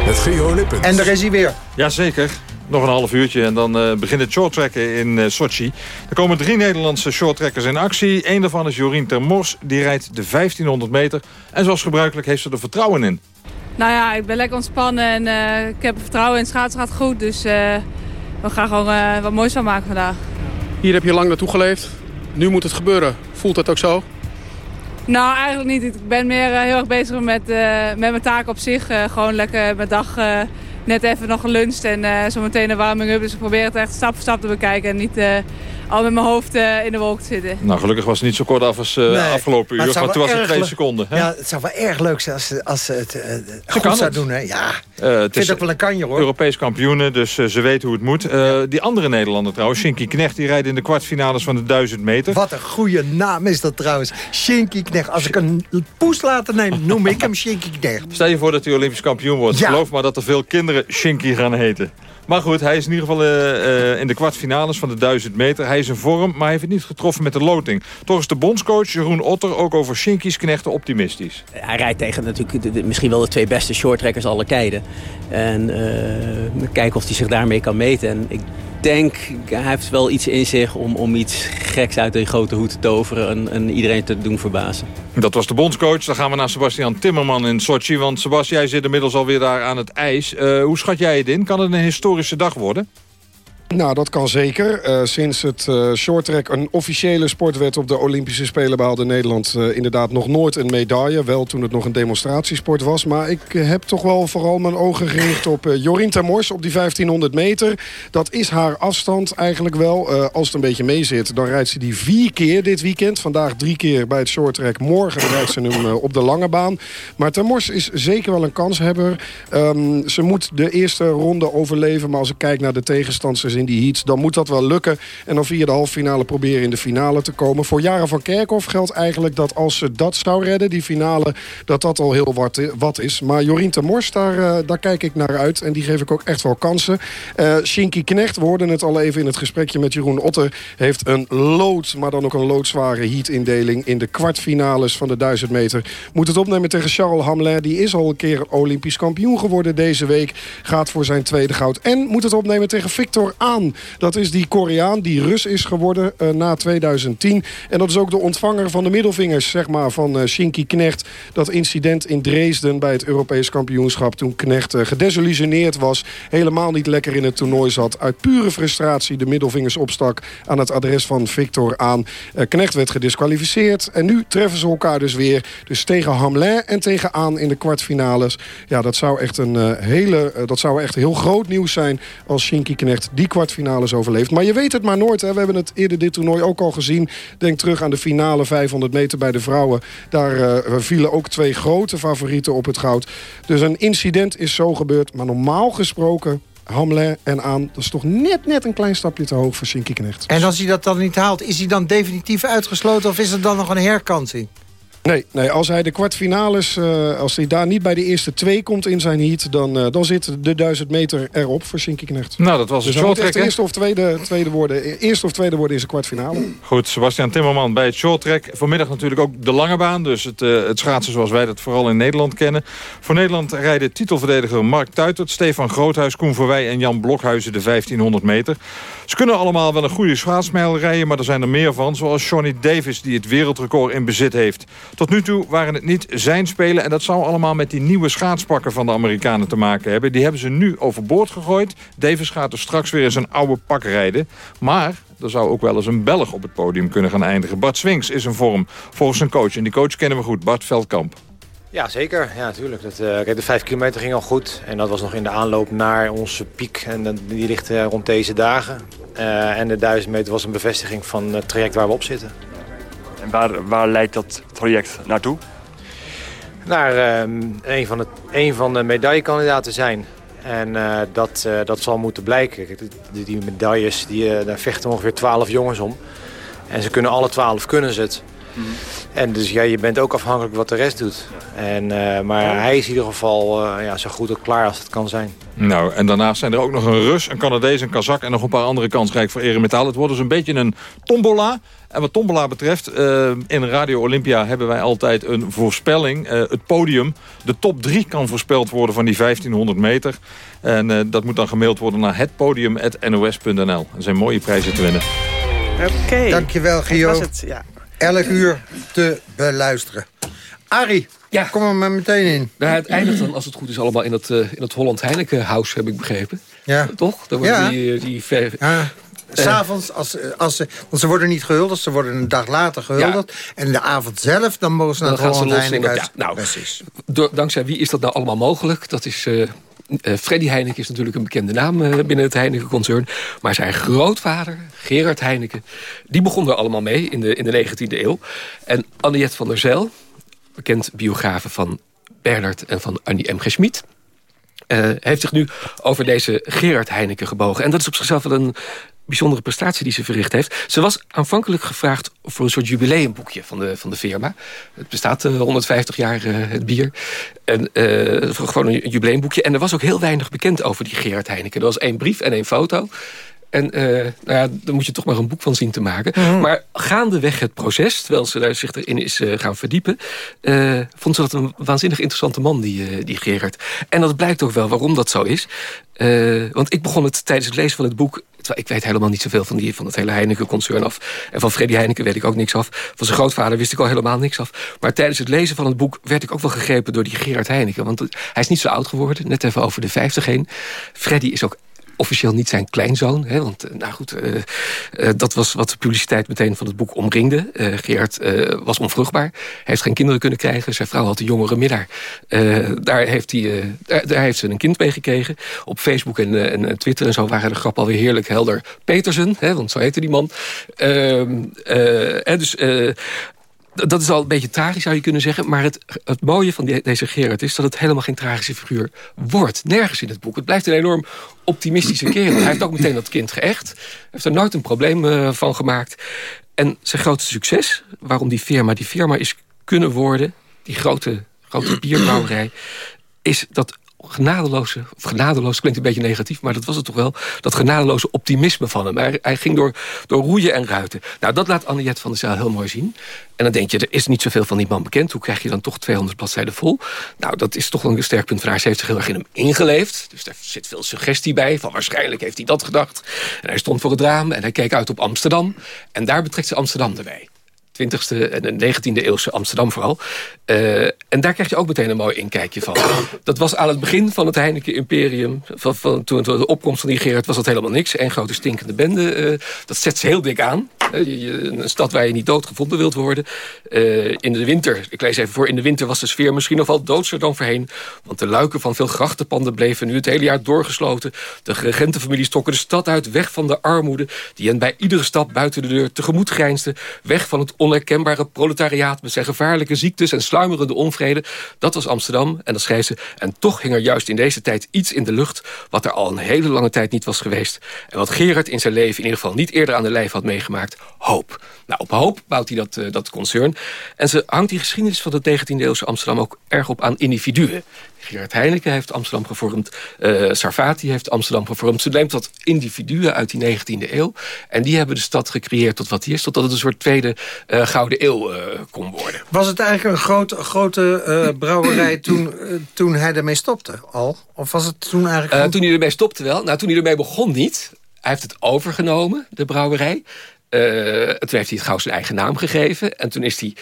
Met Geo Lippens. En daar is hij weer. Jazeker. Nog een half uurtje en dan uh, begint het shorttrekken in uh, Sochi. Er komen drie Nederlandse shorttrekkers in actie. Eén daarvan is Jorien Termors. Die rijdt de 1500 meter. En zoals gebruikelijk heeft ze er vertrouwen in. Nou ja, ik ben lekker ontspannen en uh, ik heb vertrouwen in. Schaatsen gaat goed, dus we gaan gewoon wat moois van maken vandaag. Hier heb je lang naartoe geleefd nu moet het gebeuren. Voelt dat ook zo? Nou, eigenlijk niet. Ik ben meer uh, heel erg bezig met, uh, met mijn taak op zich. Uh, gewoon lekker mijn dag net even nog geluncht en zo meteen een warming-up. Dus ik probeer het echt stap voor stap te bekijken en niet al met mijn hoofd uh, in de wolk te zitten. Nou, gelukkig was het niet zo kort af als uh, nee, afgelopen uur. Want toen was het twee seconden. Hè? Ja, het zou wel erg leuk zijn als, als ze het uh, goed zou doen. Hè? Ja, uh, het is ook wel een kanje hoor. Europees kampioenen, dus ze weten hoe het moet. Ja. Die andere Nederlander trouwens, Shinky Knecht... die rijdt in de kwartfinales van de 1000 meter. Wat een goede naam is dat trouwens. Shinky Knecht. Als ik een poes later neem, noem ik hem Shinky Knecht. Stel je voor dat hij Olympisch kampioen wordt. Ja. Geloof maar dat er veel kinderen Shinky gaan heten. Maar goed, hij is in ieder geval uh, uh, in de kwartfinales van de 1000 meter. Hij is in vorm, maar hij heeft het niet getroffen met de loting. Toch is de bondscoach Jeroen Otter ook over Shinky's knechten optimistisch. Hij rijdt tegen natuurlijk misschien wel de twee beste shorttrekkers aller tijden. En uh, kijken of hij zich daarmee kan meten. En ik denk, hij heeft wel iets in zich om, om iets geks uit een grote hoed te toveren en, en, iedereen te doen verbazen. Dat was de bondscoach. Dan gaan we naar Sebastian Timmerman in Sochi. Want Sebastian, jij zit inmiddels alweer daar aan het ijs. Uh, hoe schat jij het in? Kan het een historische dag worden? Nou, dat kan zeker. Uh, sinds het uh, shorttrack een officiële sportwet op de Olympische Spelen behaalde Nederland uh, inderdaad nog nooit een medaille. Wel toen het nog een demonstratiesport was. Maar ik heb toch wel vooral mijn ogen gericht op Jorien Termors op die 1500 meter. Dat is haar afstand eigenlijk wel. als het een beetje mee zit, dan rijdt ze die vier keer dit weekend. Vandaag drie keer bij het shorttrack. Morgen rijdt ze hem op de lange baan. Maar Termors is zeker wel een kanshebber. Um, ze moet de eerste ronde overleven. Maar als ik kijk naar de tegenstanders in die heats... dan moet dat wel lukken. En dan via de halve finale proberen in de finale te komen. Voor Jaren van Kerkhoff geldt eigenlijk dat als ze dat zou redden... die finale, dat dat al heel wat, is. Maar Jorien Mors, daar, uh, daar kijk ik naar uit. En die geef ik ook echt wel kansen. Uh, Shinky Knecht, we hoorden het al even in het gesprekje met Jeroen Otter... heeft een lood, maar dan ook een loodzware heat-indeling... in de kwartfinales van de 1000 meter. Moet het opnemen tegen Charles Hamlin. Die is al een keer Olympisch kampioen geworden deze week. Gaat voor zijn tweede goud. En moet het opnemen tegen Victor Dat is die Koreaan die Rus is geworden uh, na 2010. En dat is ook de ontvanger van de middelvingers zeg maar, van uh, Shinky Knecht. Dat incident in Dresden bij het Europees kampioenschap... toen Knecht uh, gedesillusioneerd was. Helemaal niet lekker in het toernooi zat. Uit pure frustratie de middelvingers opstak aan het adres van Victor Aan. Knecht werd gedisqualificeerd. En nu treffen ze elkaar dus weer. Dus tegen Hamlin en tegen Aan in de kwartfinales. Ja, dat zou echt een hele... dat zou echt heel groot nieuws zijn als Shinky Knecht die kwartfinales overleeft. Maar je weet het maar nooit. Hè. We hebben het eerder dit toernooi ook al gezien. Denk terug aan de finale 500 meter bij de vrouwen. Daar uh, vielen ook twee grote favorieten op het goud. Dus een incident is zo gebeurd. Maar normaal gesproken Hamlin en aan. Dat is toch net, net een klein stapje te hoog voor Shinky Knecht. En als hij dat dan niet haalt, is hij dan definitief uitgesloten... of is er dan nog een herkansing? Nee, nee, als hij de kwartfinales, uh, als hij daar niet bij de eerste twee komt in zijn heat... dan, uh, dan zit de 1000 meter erop voor Shinky Knecht. Nou, dat was dus het shorttrack, eerste of, tweede, tweede worden, eerste of tweede worden in zijn kwartfinale. Goed, Sebastian Timmerman bij het shorttrack. Vanmiddag natuurlijk ook de lange baan. Dus het, uh, het schaatsen zoals wij dat vooral in Nederland kennen. Voor Nederland rijden titelverdediger Mark Tuitert... Stefan Groothuis, Koen Verwij en Jan Blokhuizen de 1500 meter. Ze kunnen allemaal wel een goede schaatsmijl rijden... maar er zijn er meer van, zoals Johnny Davis... die het wereldrecord in bezit heeft. Tot nu toe waren het niet zijn spelen. En dat zou allemaal met die nieuwe schaatspakken van de Amerikanen te maken hebben. Die hebben ze nu overboord gegooid. Davis gaat er straks weer in zijn oude pak rijden. Maar er zou ook wel eens een Belg op het podium kunnen gaan eindigen. Bart Swings is een vorm volgens zijn coach. En die coach kennen we goed, Bart Veldkamp. Ja, zeker. Ja, natuurlijk. Kijk, de vijf kilometer ging al goed. En dat was nog in de aanloop naar onze piek. En die ligt uh, rond deze dagen. Uh, en de duizend meter was een bevestiging van het traject waar we op zitten. En waar, waar leidt dat traject naartoe? Naar um, een, van het, een van de medaillekandidaten zijn. En uh, dat, uh, dat zal moeten blijken. Die, die medailles, die, uh, daar vechten ongeveer 12 jongens om. En ze kunnen alle 12 kunnen ze het. Mm -hmm. En dus ja, je bent ook afhankelijk wat de rest doet. En, maar hij is in ieder geval ja, zo goed en klaar als het kan zijn. Nou, en daarnaast zijn er ook nog een Rus, een Canadees, een Kazak... en nog een paar andere kansrijk voor eremetaal. Het wordt dus een beetje een tombola. En wat tombola betreft, uh, in Radio Olympia hebben wij altijd een voorspelling. Uh, het podium, de top 3 kan voorspeld worden van die 1500 meter. En uh, dat moet dan gemaild worden naar hetpodium.nos.nl. Er zijn mooie prijzen te winnen. Oké. Okay. Dankjewel, Gio. Het, ja. Elk uur te beluisteren. Arie, ja. kom er maar meteen in. Nou, het eindigt dan, als het goed is, allemaal in het, uh, in het Holland Heineken House, heb ik begrepen. Ja. Toch? Dan ja. die, die ja. S'avonds, als, als ze, want ze worden niet gehuldigd, ze worden een dag later gehuldigd. Ja. En de avond zelf, dan mogen ze naar het Holland Heineken ja, nou, Precies. Door, dankzij wie is dat nou allemaal mogelijk? Dat is... Uh, Uh, Freddy Heineken is natuurlijk een bekende naam uh, binnen het Heineken-concern. Maar zijn grootvader, Gerard Heineken... die begon er allemaal mee in de, in de 19e eeuw. En Anniette van der Zijl, bekend biografe van Bernard en van Annie M. G. Schmid... Uh, heeft zich nu over deze Gerard Heineken gebogen. En dat is op zichzelf wel een bijzondere prestatie die ze verricht heeft. Ze was aanvankelijk gevraagd voor een soort jubileumboekje van de, van de firma. Het bestaat uh, 150 jaar, uh, het bier. En uh, gewoon een jubileumboekje. En er was ook heel weinig bekend over die Gerard Heineken. Er was één brief en één foto. En uh, nou ja, dan moet je toch maar een boek van zien te maken. Mm -hmm. Maar gaandeweg het proces, terwijl ze daar zich erin is uh, gaan verdiepen... Uh, vond ze dat een waanzinnig interessante man, die, die Gerard. En dat blijkt ook wel waarom dat zo is. want ik begon het tijdens het lezen van het boek... ik weet helemaal niet zoveel van, die, van het hele Heineken-concern af. En van Freddy Heineken weet ik ook niks af. Van zijn grootvader wist ik al helemaal niks af. Maar tijdens het lezen van het boek werd ik ook wel gegrepen door die Gerard Heineken. Want hij is niet zo oud geworden, net even over de 50 heen. Freddy is ook officieel niet zijn kleinzoon. Hè, want nou goed, uh, dat was wat de publiciteit meteen van het boek omringde. Uh, Gerard was onvruchtbaar. Hij heeft geen kinderen kunnen krijgen. Zijn vrouw had een jongere middag. daar, heeft hij, daar, daar, heeft ze een kind mee gekregen. Op Facebook en, en, Twitter en zo waren de grappen alweer heerlijk helder. Petersen, hè, want zo heette die man. Ehm, dus dat is al een beetje tragisch, zou je kunnen zeggen. Maar het, het mooie van deze Gerard is dat het helemaal geen tragische figuur wordt. Nergens in het boek. Het blijft een enorm optimistische kerel. Hij heeft ook meteen dat kind geëcht. Hij heeft er nooit een probleem uh, van gemaakt. En zijn grootste succes, waarom die firma die firma is kunnen worden... die grote, grote bierbrouwerij... is dat genadeloze, of genadeloos klinkt een beetje negatief... maar dat was het toch wel, dat genadeloze optimisme van hem. Hij, hij ging door, door roeien en ruiten. Nou, dat laat Anniette van der Zijl heel mooi zien. En dan denk je, er is niet zoveel van die man bekend. Hoe krijg je dan toch 200 bladzijden vol? Nou, dat is toch een sterk punt van haar. Ze heeft zich heel erg in hem ingeleefd. Dus daar zit veel suggestie bij. Van waarschijnlijk heeft hij dat gedacht. En hij stond voor het raam en hij keek uit op Amsterdam. En daar betrekt ze Amsterdam erbij. 20e en 19e eeuwse Amsterdam vooral. Uh, en daar krijg je ook meteen een mooi inkijkje van. Dat was aan het begin van het Heineken-imperium. Van, van, toen de opkomst van die Gerard was dat helemaal niks. Eén grote stinkende bende. Uh, dat zet ze heel dik aan. Uh, een stad waar je niet doodgevonden wilt worden. in de winter, ik lees even voor... in de winter was de sfeer misschien nog wel doodser dan voorheen. Want de luiken van veel grachtenpanden bleven nu het hele jaar doorgesloten. De regentenfamilies trokken de stad uit, weg van de armoede... die hen bij iedere stap buiten de deur tegemoet grijnsde. Weg van het onherkenbare proletariaat... met zijn gevaarlijke ziektes en sluimerende onvrede. Dat was Amsterdam en dat schreef ze. En toch hing er juist in deze tijd iets in de lucht... wat er al een hele lange tijd niet was geweest. En wat Gerard in zijn leven in ieder geval niet eerder aan de lijf had meegemaakt. Hoop. Nou, op hoop bouwt hij dat, uh, dat concern. En ze hangt die geschiedenis van de 19e eeuwse Amsterdam... ook erg op aan individuen. Gerard Heineken heeft Amsterdam gevormd. Uh, Sarfati heeft Amsterdam gevormd. Ze neemt wat individuen uit die 19e eeuw. En die hebben de stad gecreëerd tot wat die is. Totdat het een soort tweede uh, gouden eeuw uh, kon worden. Was het eigenlijk een grote, grote brouwerij toen, toen hij ermee stopte al? Of was het toen eigenlijk... toen hij ermee stopte wel. Nou, toen hij ermee begon niet. Hij heeft het overgenomen, de brouwerij. Toen heeft hij het gauw zijn eigen naam gegeven. En toen is hij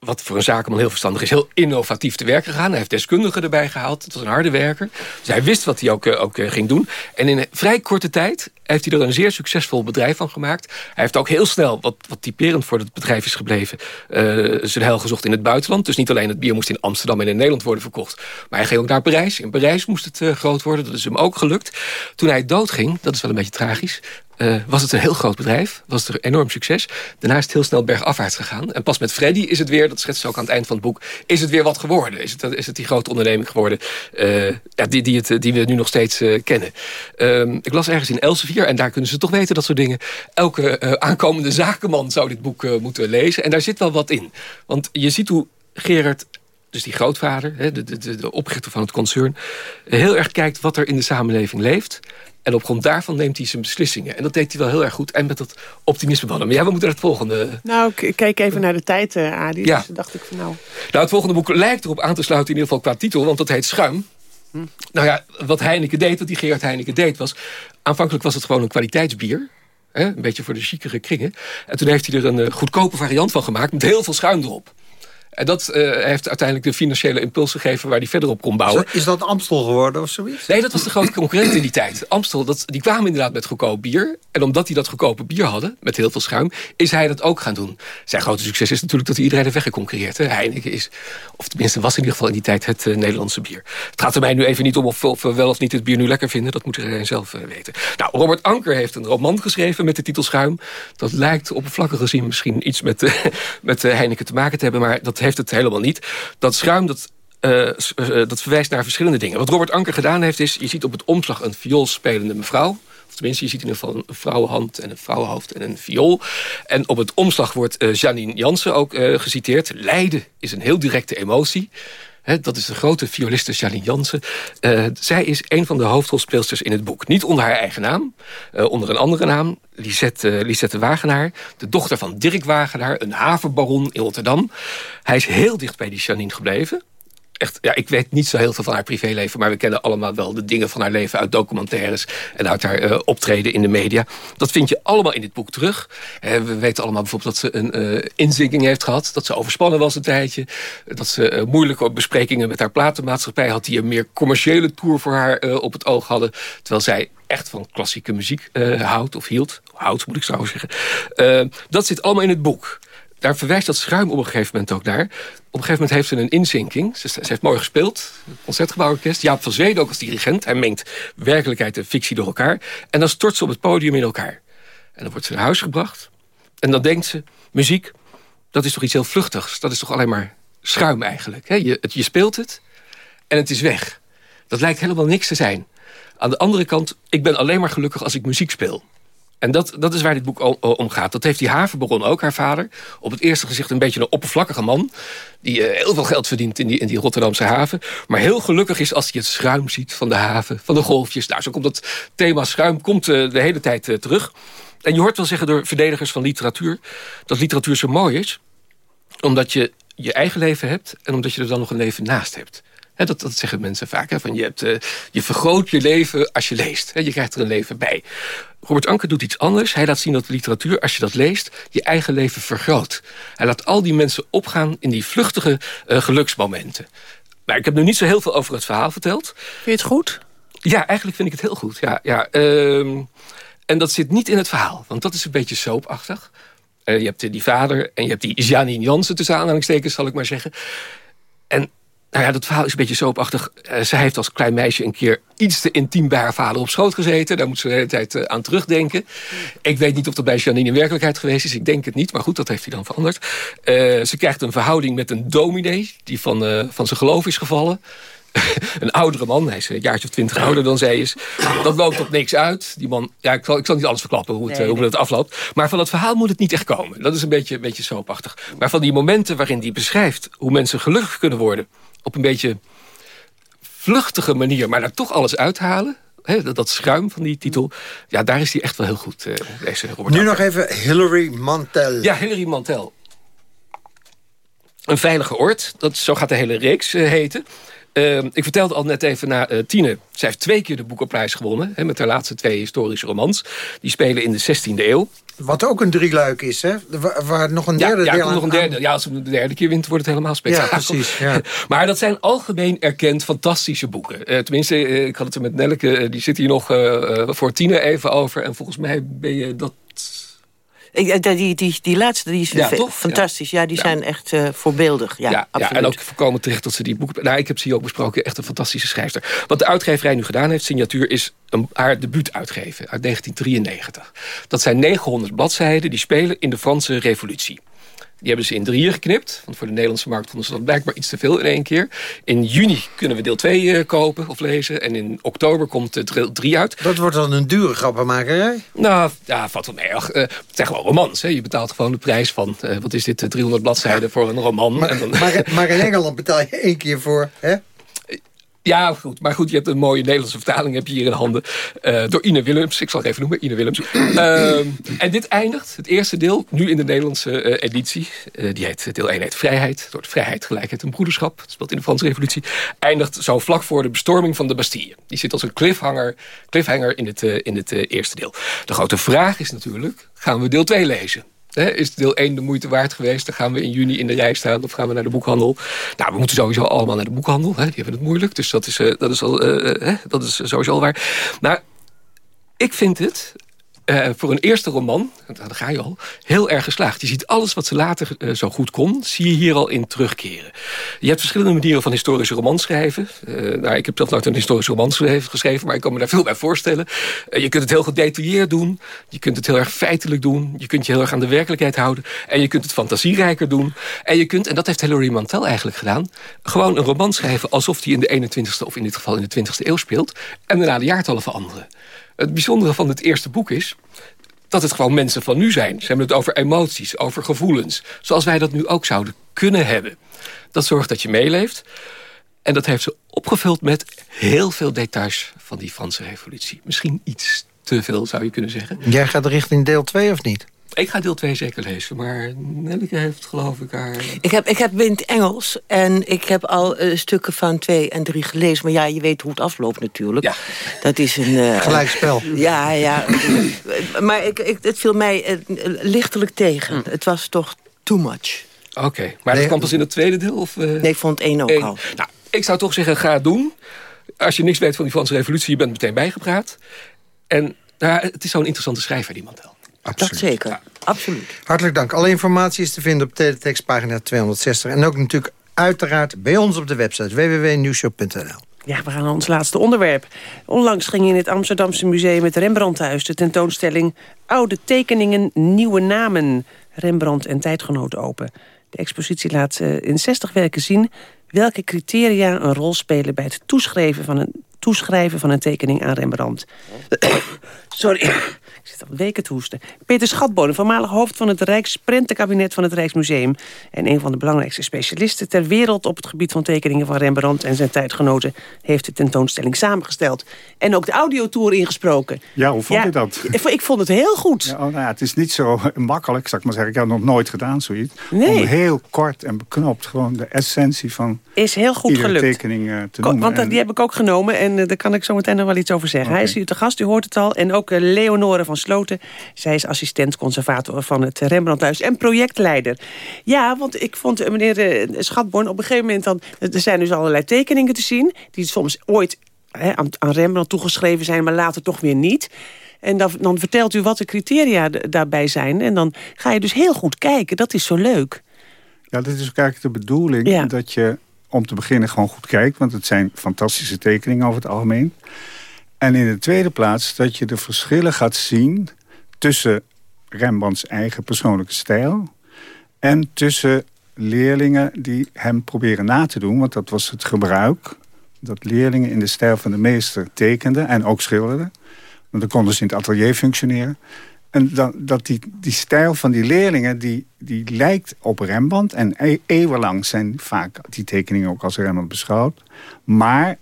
wat voor een zakenman heel verstandig is, heel innovatief te werk gegaan. Hij heeft deskundigen erbij gehaald. Het was een harde werker. Dus hij wist wat hij ook, eh, ook eh, ging doen. En in een vrij korte tijd heeft hij er een zeer succesvol bedrijf van gemaakt. Hij heeft ook heel snel, wat, wat typerend voor het bedrijf is gebleven... Uh, zijn heil gezocht in het buitenland. Dus niet alleen het bier moest in Amsterdam en in Nederland worden verkocht... maar hij ging ook naar Parijs. In Parijs moest het groot worden. Dat is hem ook gelukt. Toen hij doodging, dat is wel een beetje tragisch... Uh, was het een heel groot bedrijf. Was het een enorm succes. Daarna is het heel snel bergafwaarts gegaan. En pas met Freddy is het weer, dat schetst ze ook aan het eind van het boek... is het weer wat geworden. Is het, is het die grote onderneming geworden uh, ja, die, die, het, die we nu nog steeds uh, kennen. Ehm, ik las ergens in Elsevier, en daar kunnen ze toch weten dat soort dingen... elke aankomende zakenman zou dit boek moeten lezen. En daar zit wel wat in. Want je ziet hoe Gerard dus die grootvader, de, de, de oprichter van het concern... heel erg kijkt wat er in de samenleving leeft... En op grond daarvan neemt hij zijn beslissingen. En dat deed hij wel heel erg goed. En met dat optimisme van hem. Maar ja, we moeten naar het volgende... Nou, ik kijk even naar de tijd, uh, Adi. Ja. Dus dacht ik van nou... Nou, het volgende boek lijkt erop aan te sluiten. In ieder geval qua titel. Want dat heet Schuim. Hm. Nou ja, wat Heineken deed, wat die Gerard Heineken deed... was aanvankelijk was het gewoon een kwaliteitsbier. Hè, een beetje voor de chicere kringen. En toen heeft hij er een uh, goedkope variant van gemaakt... met heel veel schuim erop. En dat uh, heeft uiteindelijk de financiële impuls gegeven... waar hij verder op kon bouwen. Is dat Amstel geworden of zoiets? Nee, dat was de grote concurrent in die tijd. Amstel, dat, die kwamen inderdaad met goedkoop bier. En omdat die dat goedkope bier hadden, met heel veel schuim... is hij dat ook gaan doen. Zijn grote succes is natuurlijk dat hij iedereen heeft weggeconcurreerd. Hè. Heineken is, of tenminste was in ieder geval in die tijd het uh, Nederlandse bier. Het gaat er mij nu even niet om of, of, we wel of niet het bier nu lekker vinden. Dat moet iedereen zelf uh, weten. Nou, Robert Anker heeft een roman geschreven met de titel Schuim. Dat lijkt oppervlakkig gezien misschien iets met, met Heineken te maken te hebben... maar dat heeft het helemaal niet. Dat schuim, dat uh, dat verwijst naar verschillende dingen. Wat Robert Anker gedaan heeft is... je ziet op het omslag een vioolspelende mevrouw. Of tenminste, je ziet in ieder geval een vrouwenhand en een vrouwenhoofd en een viool. En op het omslag wordt uh, Janine Jansen ook geciteerd. Lijden is een heel directe emotie dat is de grote violiste Janine Jansen. Uh, zij is een van de hoofdrolspeelsters in het boek. Niet onder haar eigen naam, uh, onder een andere naam. Lisette, uh, Lisette Wagenaar, de dochter van Dirk Wagenaar... een havenbaron in Rotterdam. Hij is heel dicht bij die Janine gebleven echt, ja, ik weet niet zo heel veel van haar privéleven... maar we kennen allemaal wel de dingen van haar leven uit documentaires... en uit haar uh, optreden in de media. Dat vind je allemaal in dit boek terug. Uh, we weten allemaal bijvoorbeeld dat ze een uh, inzinking heeft gehad... dat ze overspannen was een tijdje... dat ze moeilijke besprekingen met haar platenmaatschappij had... die een meer commerciële tour voor haar op het oog hadden... terwijl zij echt van klassieke muziek houdt of hield. Houdt, moet ik zo zeggen. dat zit allemaal in het boek daar verwijst dat schuim op een gegeven moment ook naar. Op een gegeven moment heeft ze een inzinking. Ze, heeft mooi gespeeld. Concertgebouworkest. Jaap van Zweden ook als dirigent. Hij mengt werkelijkheid en fictie door elkaar. En dan stort ze op het podium in elkaar. En dan wordt ze naar huis gebracht. En dan denkt ze, muziek, dat is toch iets heel vluchtigs. Dat is toch alleen maar schuim eigenlijk. Je, het, je speelt het en het is weg. Dat lijkt helemaal niks te zijn. Aan de andere kant, ik ben alleen maar gelukkig als ik muziek speel. En dat, dat is waar dit boek om gaat. Dat heeft die havenbaron ook, haar vader. Op het eerste gezicht een beetje een oppervlakkige man. Die uh, heel veel geld verdient in die, in die Rotterdamse haven. Maar heel gelukkig is als hij het schuim ziet van de haven. Van de golfjes. Nou, zo komt dat thema schuim komt, uh, de hele tijd terug. En je hoort wel zeggen door verdedigers van literatuur... dat literatuur zo mooi is. Omdat je je eigen leven hebt... en omdat je er dan nog een leven naast hebt. Dat, dat zeggen mensen vaak. Hè, van je, hebt, uh, je vergroot je leven als je leest. Je krijgt er een leven bij. Robert Anker doet iets anders. Hij laat zien dat literatuur, als je dat leest... je eigen leven vergroot. Hij laat al die mensen opgaan in die vluchtige uh, geluksmomenten. Maar ik heb nu niet zo heel veel over het verhaal verteld. Vind je het goed? Ja, eigenlijk vind ik het heel goed. Ja, ja, uh, en dat zit niet in het verhaal. Want dat is een beetje soapachtig. Uh, je hebt die vader en je hebt die Janine Jansen... tussen aanhalingstekens, zal ik maar zeggen. Nou ja, dat verhaal is een beetje soapachtig. Uh, zij heeft als klein meisje een keer iets te intiem bij haar vader op schoot gezeten. Daar moet ze de hele tijd uh, aan terugdenken. Ik weet niet of dat bij Janine in werkelijkheid geweest is. Ik denk het niet, maar goed, dat heeft hij dan veranderd. Uh, ze krijgt een verhouding met een dominee... die van, van zijn geloof is gevallen. een oudere man, hij is een jaartje of twintig ouder dan zij is. Dat loopt op niks uit. Die man, ja, ik zal, ik zal niet alles verklappen hoe het, nee, hoe het afloopt. Maar van het verhaal moet het niet echt komen. Dat is een beetje, een beetje soapachtig. Maar van die momenten waarin hij beschrijft... hoe mensen gelukkig kunnen worden op een beetje vluchtige manier... maar daar toch alles uithalen... He, dat, dat, schuim van die titel, ja, daar is hij echt wel heel goed, uh, deze Robert Nu nog even Hilary Mantel. Ja, Hilary Mantel. Een veilige oord, dat, zo gaat de hele reeks uh, heten. Uh, ik vertelde al net even naar uh, Tine. Zij heeft twee keer de Boekenprijs gewonnen. Hè, met haar laatste twee historische romans. Die spelen in de 16e eeuw. Wat ook een drieluik is, hè? Waar, waar nog een derde ja, deel aan... nog een derde. Ja, als ze de derde keer wint, wordt het helemaal spektakel. Ja, precies. Ja. maar dat zijn algemeen erkend fantastische boeken. Uh, tenminste, uh, ik had het er met Nelleke, uh, die zit hier nog voor Tine even over. En volgens mij ben je dat... Ik, die, die, die laatste die is ja, toch? fantastisch. Ja, die ja. zijn echt uh, voorbeeldig. Ja, ja, absoluut. ja, en ook voorkomen terecht dat ze die boeken... Nou, ik heb ze hier ook besproken. Echt een fantastische schrijfster. Wat de uitgeverij nu gedaan heeft, Signatuur... is een, haar debuut uitgeven uit 1993. Dat zijn 900 bladzijden die spelen in de Franse revolutie. Die hebben ze in drieën geknipt. Want voor de Nederlandse markt vonden ze dat blijkbaar iets te veel in één keer. In juni kunnen we deel 2 uh, kopen of lezen. En in oktober komt uh, deel 3 uit. Dat wordt dan een dure grappenmakerij? Nou, ja, valt wel mee. Uh, het zijn gewoon romans. Hè. Je betaalt gewoon de prijs van, wat is dit, 300 bladzijden voor een roman. Maar, en dan... maar, maar in Engeland betaal je één keer voor, hè? Ja, goed. Maar goed, je hebt een mooie Nederlandse vertaling heb je hier in handen. Uh, door Ine Willems. Ik zal het even noemen, Ine Willems. Uh, en dit eindigt, het eerste deel, nu in de Nederlandse uh, editie. die heet deel 1 heet Vrijheid. Door vrijheid, gelijkheid en broederschap. Dat speelt in de Franse revolutie. Eindigt zo vlak voor de bestorming van de Bastille. Die zit als een cliffhanger, cliffhanger in het, in het eerste deel. De grote vraag is natuurlijk, gaan we deel 2 lezen? He, is deel 1 de moeite waard geweest? Dan gaan we in juni in de rij staan of gaan we naar de boekhandel? Nou, we moeten sowieso allemaal naar de boekhandel. Die hebben het moeilijk, dus dat is, uh, dat is, al, uh, dat is sowieso al waar. Maar ik vind het uh, voor een eerste roman, daar ga je al, heel erg geslaagd. Je ziet alles wat ze later uh, zo goed kon, zie je hier al in terugkeren. Je hebt verschillende manieren van historische romans schrijven. Uh, nou, ik heb zelf nooit een historische roman geschreven, maar ik kan me daar veel bij voorstellen. je kunt het heel gedetailleerd doen, je kunt het heel erg feitelijk doen, je kunt je heel erg aan de werkelijkheid houden, en je kunt het fantasierijker doen. En je kunt, en dat heeft Hilary Mantel eigenlijk gedaan, gewoon een roman schrijven alsof die in de 21ste, of in dit geval in de 20ste eeuw speelt, en daarna de jaartallen veranderen. Het bijzondere van het eerste boek is dat het gewoon mensen van nu zijn. Ze hebben het over emoties, over gevoelens. Zoals wij dat nu ook zouden kunnen hebben. Dat zorgt dat je meeleeft. En dat heeft ze opgevuld met heel veel details van die Franse revolutie. Misschien iets te veel, zou je kunnen zeggen. Jij gaat richting deel 2 of niet? Ik ga deel 2 zeker lezen, maar Nelleke heeft geloof ik haar... Ik heb, ik heb in het Engels en ik heb al uh, stukken van 2 en 3 gelezen. Maar ja, je weet hoe het afloopt natuurlijk. Ja. Dat is een... Uh, Gelijkspel. Ja, ja. maar ik, ik, het viel mij uh, lichtelijk tegen. Hm. Het was toch too much. Oké, okay. maar nee, dat kwam pas in het tweede deel? Of, Nee, ik vond het één ook al. Nou, ik zou toch zeggen, ga het doen. Als je niks weet van die Franse revolutie, je bent meteen bijgepraat. En nou, het is zo'n interessante schrijver, die Mantel. Absoluut. Dat zeker, ja. absoluut. Hartelijk dank. Alle informatie is te vinden op teletext pagina 260. En ook natuurlijk uiteraard bij ons op de website www.nieuwshow.nl. Ja, we gaan naar ons laatste onderwerp. Onlangs ging in het Amsterdamse museum het Rembrandthuis... de tentoonstelling Oude tekeningen, nieuwe namen Rembrandt en tijdgenoten open. De expositie laat eh, in 60 werken zien welke criteria een rol spelen bij het toeschrijven van een, toeschrijven van een tekening aan Rembrandt. Sorry, ik zit al weken te hoesten. Peter Schatbonen, voormalig hoofd van het Rijksprentenkabinet van het Rijksmuseum... en een van de belangrijkste specialisten ter wereld... op het gebied van tekeningen van Rembrandt en zijn tijdgenoten... heeft de tentoonstelling samengesteld. En ook de audiotour ingesproken. Ja, hoe vond je dat? Ik vond het heel goed. Ja, oh, nou ja, het is niet zo makkelijk, zal ik maar zeggen. Ik heb nog nooit gedaan zoiets. Nee. Om heel kort en beknopt gewoon de essentie van... Is heel goed iedere gelukt. tekening uh, te noemen. Want En- die heb ik ook genomen en eh, daar kan ik zo meteen nog wel iets over zeggen. Hij is hier te gast, u hoort het al. En ook eh, Leonore van Sloten. Zij is assistent-conservator van het Rembrandthuis en projectleider. Ja, want ik vond eh, meneer eh, Schatborn op een gegeven moment... dan er zijn dus allerlei tekeningen te zien... die soms ooit hè, aan, aan Rembrandt toegeschreven zijn... maar later toch weer niet... En dan, dan vertelt u wat de criteria daarbij zijn. En dan ga je dus heel goed kijken. Dat is zo leuk. Ja, dat is ook eigenlijk de bedoeling. Dat je om te beginnen gewoon goed kijkt. Want het zijn fantastische tekeningen over het algemeen. En in de tweede plaats dat je de verschillen gaat zien... tussen Rembrandts eigen persoonlijke stijl... en tussen leerlingen die hem proberen na te doen. Want dat was het gebruik. Dat leerlingen in de stijl van de meester tekenden en ook schilderden. Want dan konden ze in het atelier functioneren. En dat die, die stijl van die leerlingen, die, die lijkt op Rembrandt. En e- eeuwenlang zijn vaak die tekeningen ook als Rembrandt beschouwd. Maar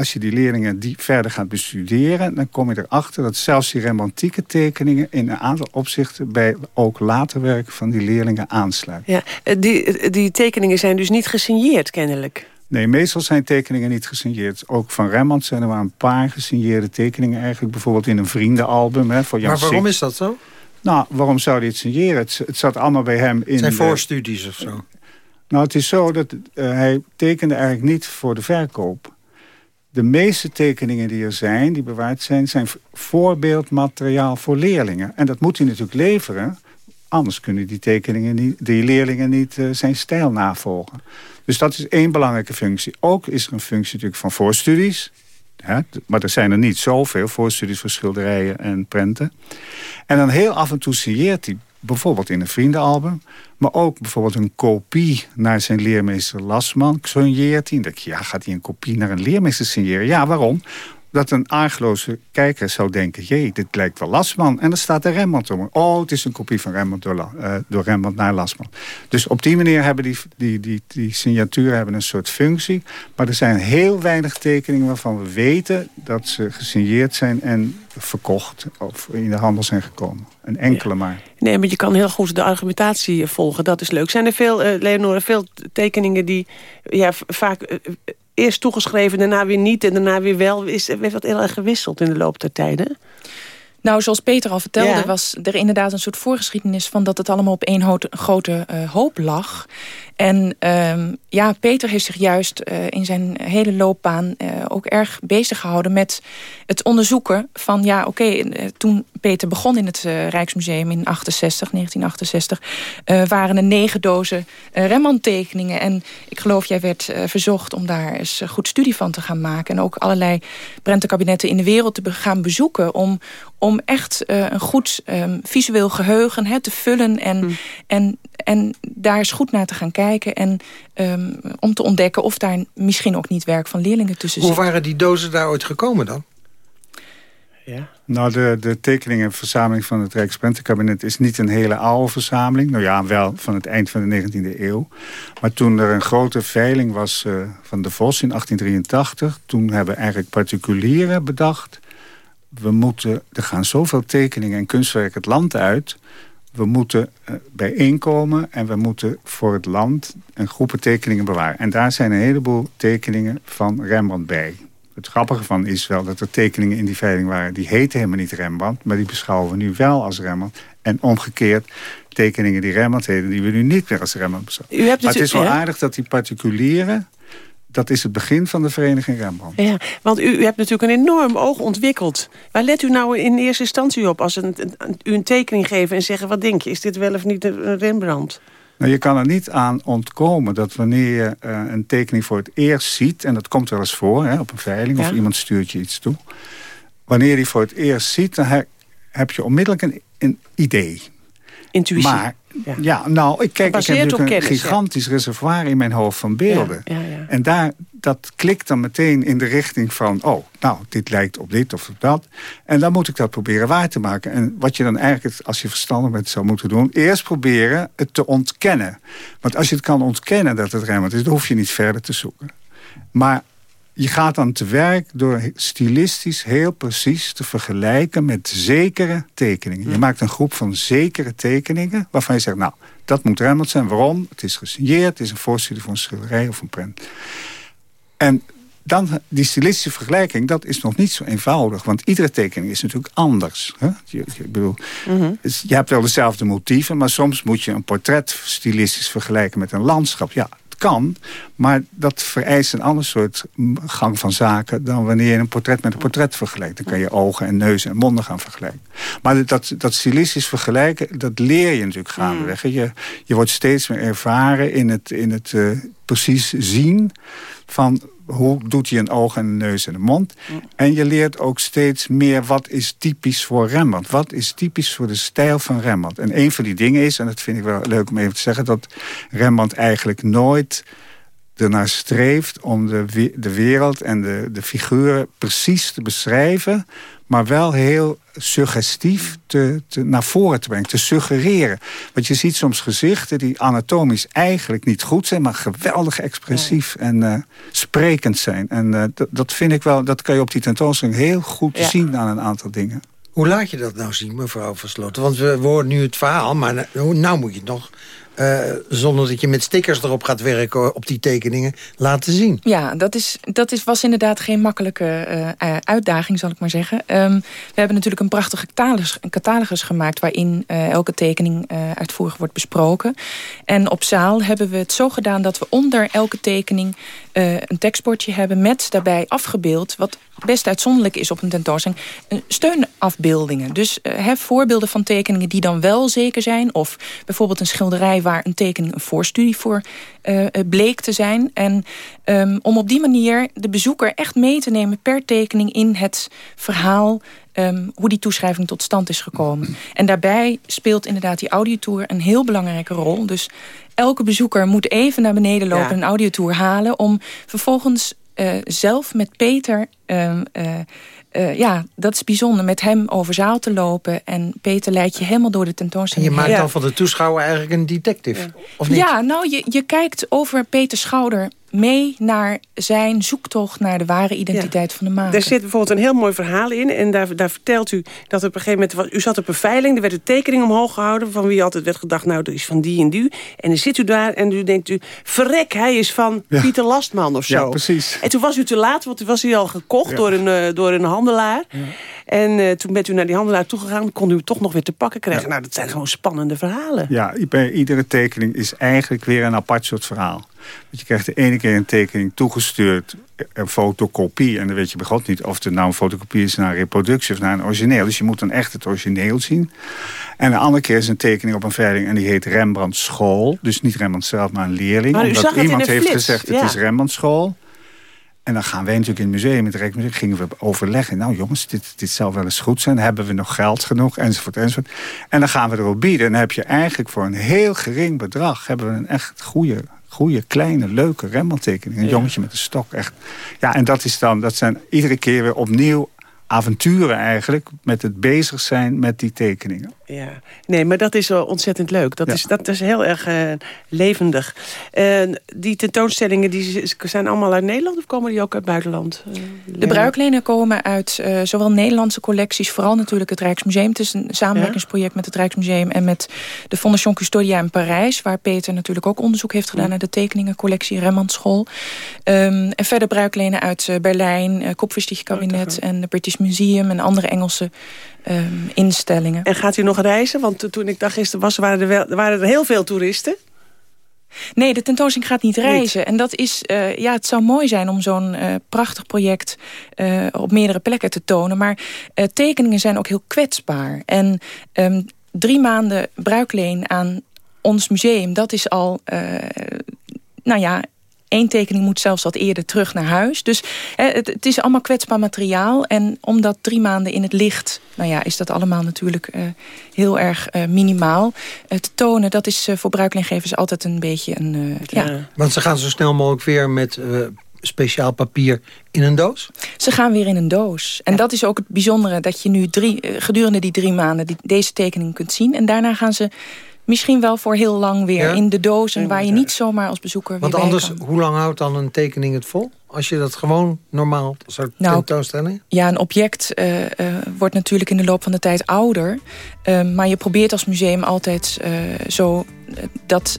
als je die leerlingen die verder gaat bestuderen... dan kom je erachter dat zelfs die Rembrandtieke tekeningen... in een aantal opzichten bij ook later werken van die leerlingen aansluiten. Ja, eh, die, eh, die tekeningen zijn dus niet gesigneerd, kennelijk. Nee, meestal zijn tekeningen niet gesigneerd. Ook van Rembrandt zijn er maar een paar gesigneerde tekeningen eigenlijk. Bijvoorbeeld in een vriendenalbum hè, voor Jan Maar waarom Sik. is dat zo? Nou, waarom zou hij het signeren? Het, het zat allemaal bij hem in... Het zijn de- voorstudies of zo. Nou, het is zo dat eh, hij tekende eigenlijk niet voor de verkoop. De meeste tekeningen die er zijn, die bewaard zijn... zijn voorbeeldmateriaal voor leerlingen. En dat moet hij natuurlijk leveren. Anders kunnen die tekeningen die leerlingen niet eh, zijn stijl navolgen. Dus dat is één belangrijke functie. Ook is er een functie natuurlijk van voorstudies. Hè, maar er zijn er niet zoveel voorstudies voor schilderijen en prenten. En dan heel af en toe signeert hij bijvoorbeeld in een vriendenalbum... maar ook bijvoorbeeld een kopie naar zijn leermeester Lasman signeert hij. Ja, gaat hij een kopie naar een leermeester signeren? Ja, waarom? Dat een argeloze kijker zou denken... jee, dit lijkt wel Lasman. En dan staat er Rembrandt om. Oh, het is een kopie van Rembrandt door, eh, door Rembrandt naar Lasman. Dus op die manier hebben die, die, die, die signaturen hebben een soort functie. Maar er zijn heel weinig tekeningen waarvan we weten... dat ze gesigneerd zijn en verkocht of in de handel zijn gekomen. Een enkele maar. Nee, maar je kan heel goed de argumentatie volgen. Dat is leuk. Zijn er veel, eh Leonore, veel tekeningen die ja, vaak eh, eerst toegeschreven... daarna weer niet en daarna weer wel? Is, heeft dat heel erg gewisseld in de loop der tijden? Nou, zoals Peter al vertelde, Ja. was er inderdaad een soort voorgeschiedenis... van dat het allemaal op één grote eh, hoop lag. En ehm, ja, Peter heeft zich juist eh, in zijn hele loopbaan... eh, ook erg bezig gehouden met het onderzoeken van... ja, oké, toen Peter begon in het Rijksmuseum in 68, 1968... eh, waren er negen dozen Rembrandt-tekeningen. En ik geloof, jij werd verzocht om daar eens goed studie van te gaan maken... en ook allerlei prentenkabinetten in de wereld te gaan bezoeken... om, om echt eh, een goed ehm, visueel geheugen hè, te vullen... En, en, en daar eens goed naar te gaan kijken... en ehm, om te ontdekken of daar misschien ook niet werk van leerlingen tussen Hoe zit. waren die dozen daar ooit gekomen dan? Ja. Nou, de, de tekeningenverzameling van het Rijksprentenkabinet is niet een hele oude verzameling. Nou ja, wel van het eind van de 19e eeuw. Maar toen er een grote veiling was eh, van de Vos in 1883... toen hebben eigenlijk particulieren bedacht... we moeten, er gaan zoveel tekeningen en kunstwerken het land uit... we moeten eh, bijeenkomen en we moeten voor het land een groepen tekeningen bewaren. En daar zijn een heleboel tekeningen van Rembrandt bij. Het grappige van is wel dat er tekeningen in die veiling waren... die heten helemaal niet Rembrandt, maar die beschouwen we nu wel als Rembrandt. En omgekeerd tekeningen die Rembrandt heten... die we nu niet meer als Rembrandt beschouwen. U hebt maar het is wel ja. aardig dat die particulieren... dat is het begin van de vereniging Rembrandt. Ja, want u, u hebt natuurlijk een enorm oog ontwikkeld. Waar let u nou in eerste instantie op als een, een- u een tekening geven en zeggen... wat denk je, is dit wel of niet een Rembrandt? Nou, je kan er niet aan ontkomen dat wanneer je eh, een tekening voor het eerst ziet... en dat komt wel eens voor hè, op een veiling of iemand stuurt je iets toe... wanneer je die voor het eerst ziet, dan he- heb je onmiddellijk een, een idee. Intuïtie. Maar, ja. nou, ik kijk, ik heb natuurlijk een kennis, ja. gigantisch reservoir in mijn hoofd van beelden. Ja. En daar, dat klikt dan meteen in de richting van... oh, nou, dit lijkt op dit of op dat. En dan moet ik dat proberen waar te maken. En wat je dan eigenlijk, als je verstandig bent, zou moeten doen... eerst proberen het te ontkennen. Want als je het kan ontkennen dat het Rembrandt is... dan hoef je niet verder te zoeken. Maar je gaat dan te werk door stilistisch heel precies te vergelijken met zekere tekeningen. Je maakt een groep van zekere tekeningen waarvan je zegt, nou, dat moet Rembrandt zijn. Waarom? Het is gesigneerd, het is een voorstudie voor een schilderij of een prent. En dan die stilistische vergelijking, dat is nog niet zo eenvoudig. Want iedere tekening is natuurlijk anders. Hè? Je, je, bedoel, dus je hebt wel dezelfde motieven, maar soms moet je een portret stilistisch vergelijken met een landschap. Ja, kan, maar dat vereist een ander soort gang van zaken... dan wanneer je een portret met een portret vergelijkt. Dan kan je ogen en neus en monden gaan vergelijken. Maar dat, dat stilistisch vergelijken, dat leer je natuurlijk gaandeweg. Je, je wordt steeds meer ervaren in het, in het eh, precies zien van hoe doet hij een oog en een neus en een mond. En je leert ook steeds meer wat is typisch voor Rembrandt. Wat is typisch voor de stijl van Rembrandt. En een van die dingen is, en dat vind ik wel leuk om even te zeggen... dat Rembrandt eigenlijk nooit ernaar streeft om de, de wereld en de, de figuren precies te beschrijven... maar wel heel suggestief te, te, naar voren te brengen, te suggereren. Want je ziet soms gezichten die anatomisch eigenlijk niet goed zijn... maar geweldig expressief en eh, sprekend zijn. En eh, dat, vind ik wel, dat kan je op die tentoonstelling heel goed Ja. zien aan een aantal dingen. Hoe laat je dat nou zien, mevrouw Versloten? Want we horen nu het verhaal, maar nou, nou moet je het nog... eh, zonder dat je met stickers erop gaat werken op die tekeningen, laten zien. Ja, dat, is, dat is, was inderdaad geen makkelijke eh, eh, uitdaging, zal ik maar zeggen. Ehm, we hebben natuurlijk een prachtige catalogus, een gemaakt... waarin elke tekening uitvoerig wordt besproken. En op zaal hebben we het zo gedaan dat we onder elke tekening... eh, een tekstbordje hebben met daarbij afgebeeld... wat best uitzonderlijk is op een tentoonstelling... eh, steunafbeeldingen. Dus hè, voorbeelden van tekeningen die dan wel zeker zijn... of bijvoorbeeld een schilderij waar een tekening een voorstudie voor bleek te zijn. En ehm, om op die manier de bezoeker echt mee te nemen per tekening in het verhaal... ehm, hoe die toeschrijving tot stand is gekomen. En daarbij speelt inderdaad die audiotour een heel belangrijke rol. Dus elke bezoeker moet even naar beneden lopen... Ja. en een audiotour halen om vervolgens eh, zelf met Peter... ehm, eh, eh, ja, dat is bijzonder, met hem over zaal te lopen. En Peter leidt je helemaal door de En tentoonstelling. je maakt dan van de toeschouwer eigenlijk een detective, of niet? Ja, nou, je, je kijkt over Peters schouder mee naar zijn zoektocht... naar de ware identiteit van de maker. Er zit bijvoorbeeld een heel mooi verhaal in. En daar, daar vertelt u dat op een gegeven moment... U zat op een veiling, er werd een tekening omhoog gehouden... van wie altijd werd gedacht, nou, dat is van die en die. En dan zit u daar en u denkt u... verrek, hij is van Ja. Pieter Lastman of zo. Ja, precies. En toen was u te laat, want toen was hij al gekocht Ja. door, een, eh, door een handelaar. En eh, toen bent u naar die handelaar toegegaan... kon u hem toch nog weer te pakken krijgen. Nou, dat zijn gewoon spannende verhalen. Ja, iedere tekening is eigenlijk weer een apart soort verhaal. Want je krijgt de ene keer een tekening toegestuurd, een fotocopie... en dan weet je bij god niet of het nou een fotocopie is naar een reproductie of naar een origineel. Dus je moet dan echt het origineel zien. En de andere keer is een tekening op een veiling en die heet Rembrandt School. Dus niet Rembrandt zelf, maar een leerling. Maar omdat iemand heeft flits, gezegd, het ja. is Rembrandt School. En dan gaan wij natuurlijk in het museum, in het Rijksmuseum, gingen we overleggen. Nou jongens, dit, dit zou wel eens goed zijn. Hebben we nog geld genoeg? Enzovoort, enzovoort. En dan gaan we erop bieden. En dan heb je eigenlijk voor een heel gering bedrag... hebben we een echt goede, goede kleine, leuke Rembrandt-tekening. Een Ja. jongetje met een stok, echt. Ja, en dat is dan, dat zijn iedere keer weer opnieuw avonturen eigenlijk... met het bezig zijn met die tekeningen. Ja, nee, maar dat is wel ontzettend leuk. Dat, Ja. is, dat is heel erg eh, levendig. En die tentoonstellingen die zijn allemaal uit Nederland of komen die ook uit het buitenland? Eh, De bruiklenen komen uit eh, zowel Nederlandse collecties... vooral natuurlijk het Rijksmuseum. Het is een samenwerkingsproject met het Rijksmuseum... en met de Fondation Custodia in Parijs... waar Peter natuurlijk ook onderzoek heeft gedaan... naar de tekeningencollectie Remmandschool. Ehm, en verder bruiklenen uit eh, Berlijn, uh, Kopverstichtkabinet... en het British Museum en andere Engelse ehm, instellingen. En gaat u nog reizen? Want to- toen ik daar gisteren was, waren er, wel, waren er heel veel toeristen. Nee, de tentoonstelling gaat niet reizen. En dat is, eh, ja, het zou mooi zijn om zo'n eh, prachtig project eh, op meerdere plekken te tonen. Maar tekeningen zijn ook heel kwetsbaar. En ehm, drie maanden bruikleen aan ons museum, dat is al, nou ja, één tekening moet zelfs wat eerder terug naar huis. Dus het, het, is allemaal kwetsbaar materiaal. En omdat drie maanden in het licht... nou ja, is dat allemaal natuurlijk heel erg minimaal. te tonen, dat is voor bruiklingevers altijd een beetje een... ja. Want ze gaan zo snel mogelijk weer met speciaal papier in een doos? Ze gaan weer in een doos. En dat is ook het bijzondere, dat je nu drie, eh, gedurende die drie maanden die, deze tekening kunt zien. En daarna gaan ze misschien wel voor heel lang weer in de dozen... waar je niet zomaar als bezoeker Want weer anders, hoe lang houdt dan een tekening het vol? Als je dat gewoon normaal zou nou, tentoonstellen? Ja, een object uh, uh, wordt natuurlijk in de loop van de tijd ouder. Uh, maar je probeert als museum altijd zo dat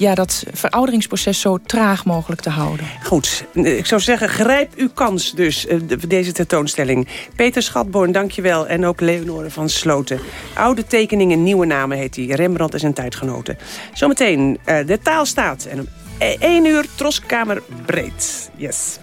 ja, dat verouderingsproces zo traag mogelijk te houden. Goed, ik zou zeggen, grijp uw kans dus, uh, deze tentoonstelling. Peter Schatborn, dankjewel. En ook Leonore van Sloten. Oude tekeningen, nieuwe namen heet hij. Rembrandt en zijn tijdgenoten. Zometeen uh, de taalstaat en 1 uur Troskamer breed. Yes.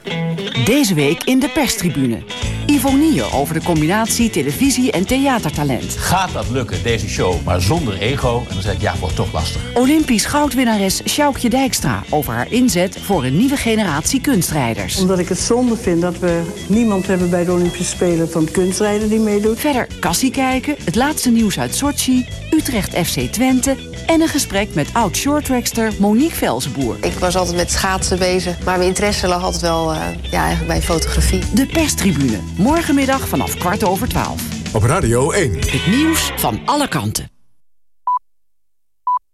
Deze week in de perstribune. Ivonie over de combinatie televisie en theatertalent. Gaat dat lukken, deze show, maar zonder ego? En dan zeg ik, ja, wordt toch lastig. Olympisch goudwinnares Sjoukje Dijkstra... over haar inzet voor een nieuwe generatie kunstrijders. Omdat ik het zonde vind dat we niemand hebben bij de Olympische Spelen... van kunstrijden die meedoet. Verder kassie kijken, het laatste nieuws uit Sochi... Utrecht FC Twente en een gesprek met oud-shorttrackster Monique Velzenboer. Ik was altijd met schaatsen bezig, maar mijn interesse lag altijd wel uh, ja, eigenlijk bij fotografie. De perstribune, morgenmiddag vanaf kwart over twaalf. Op Radio 1. Het nieuws van alle kanten.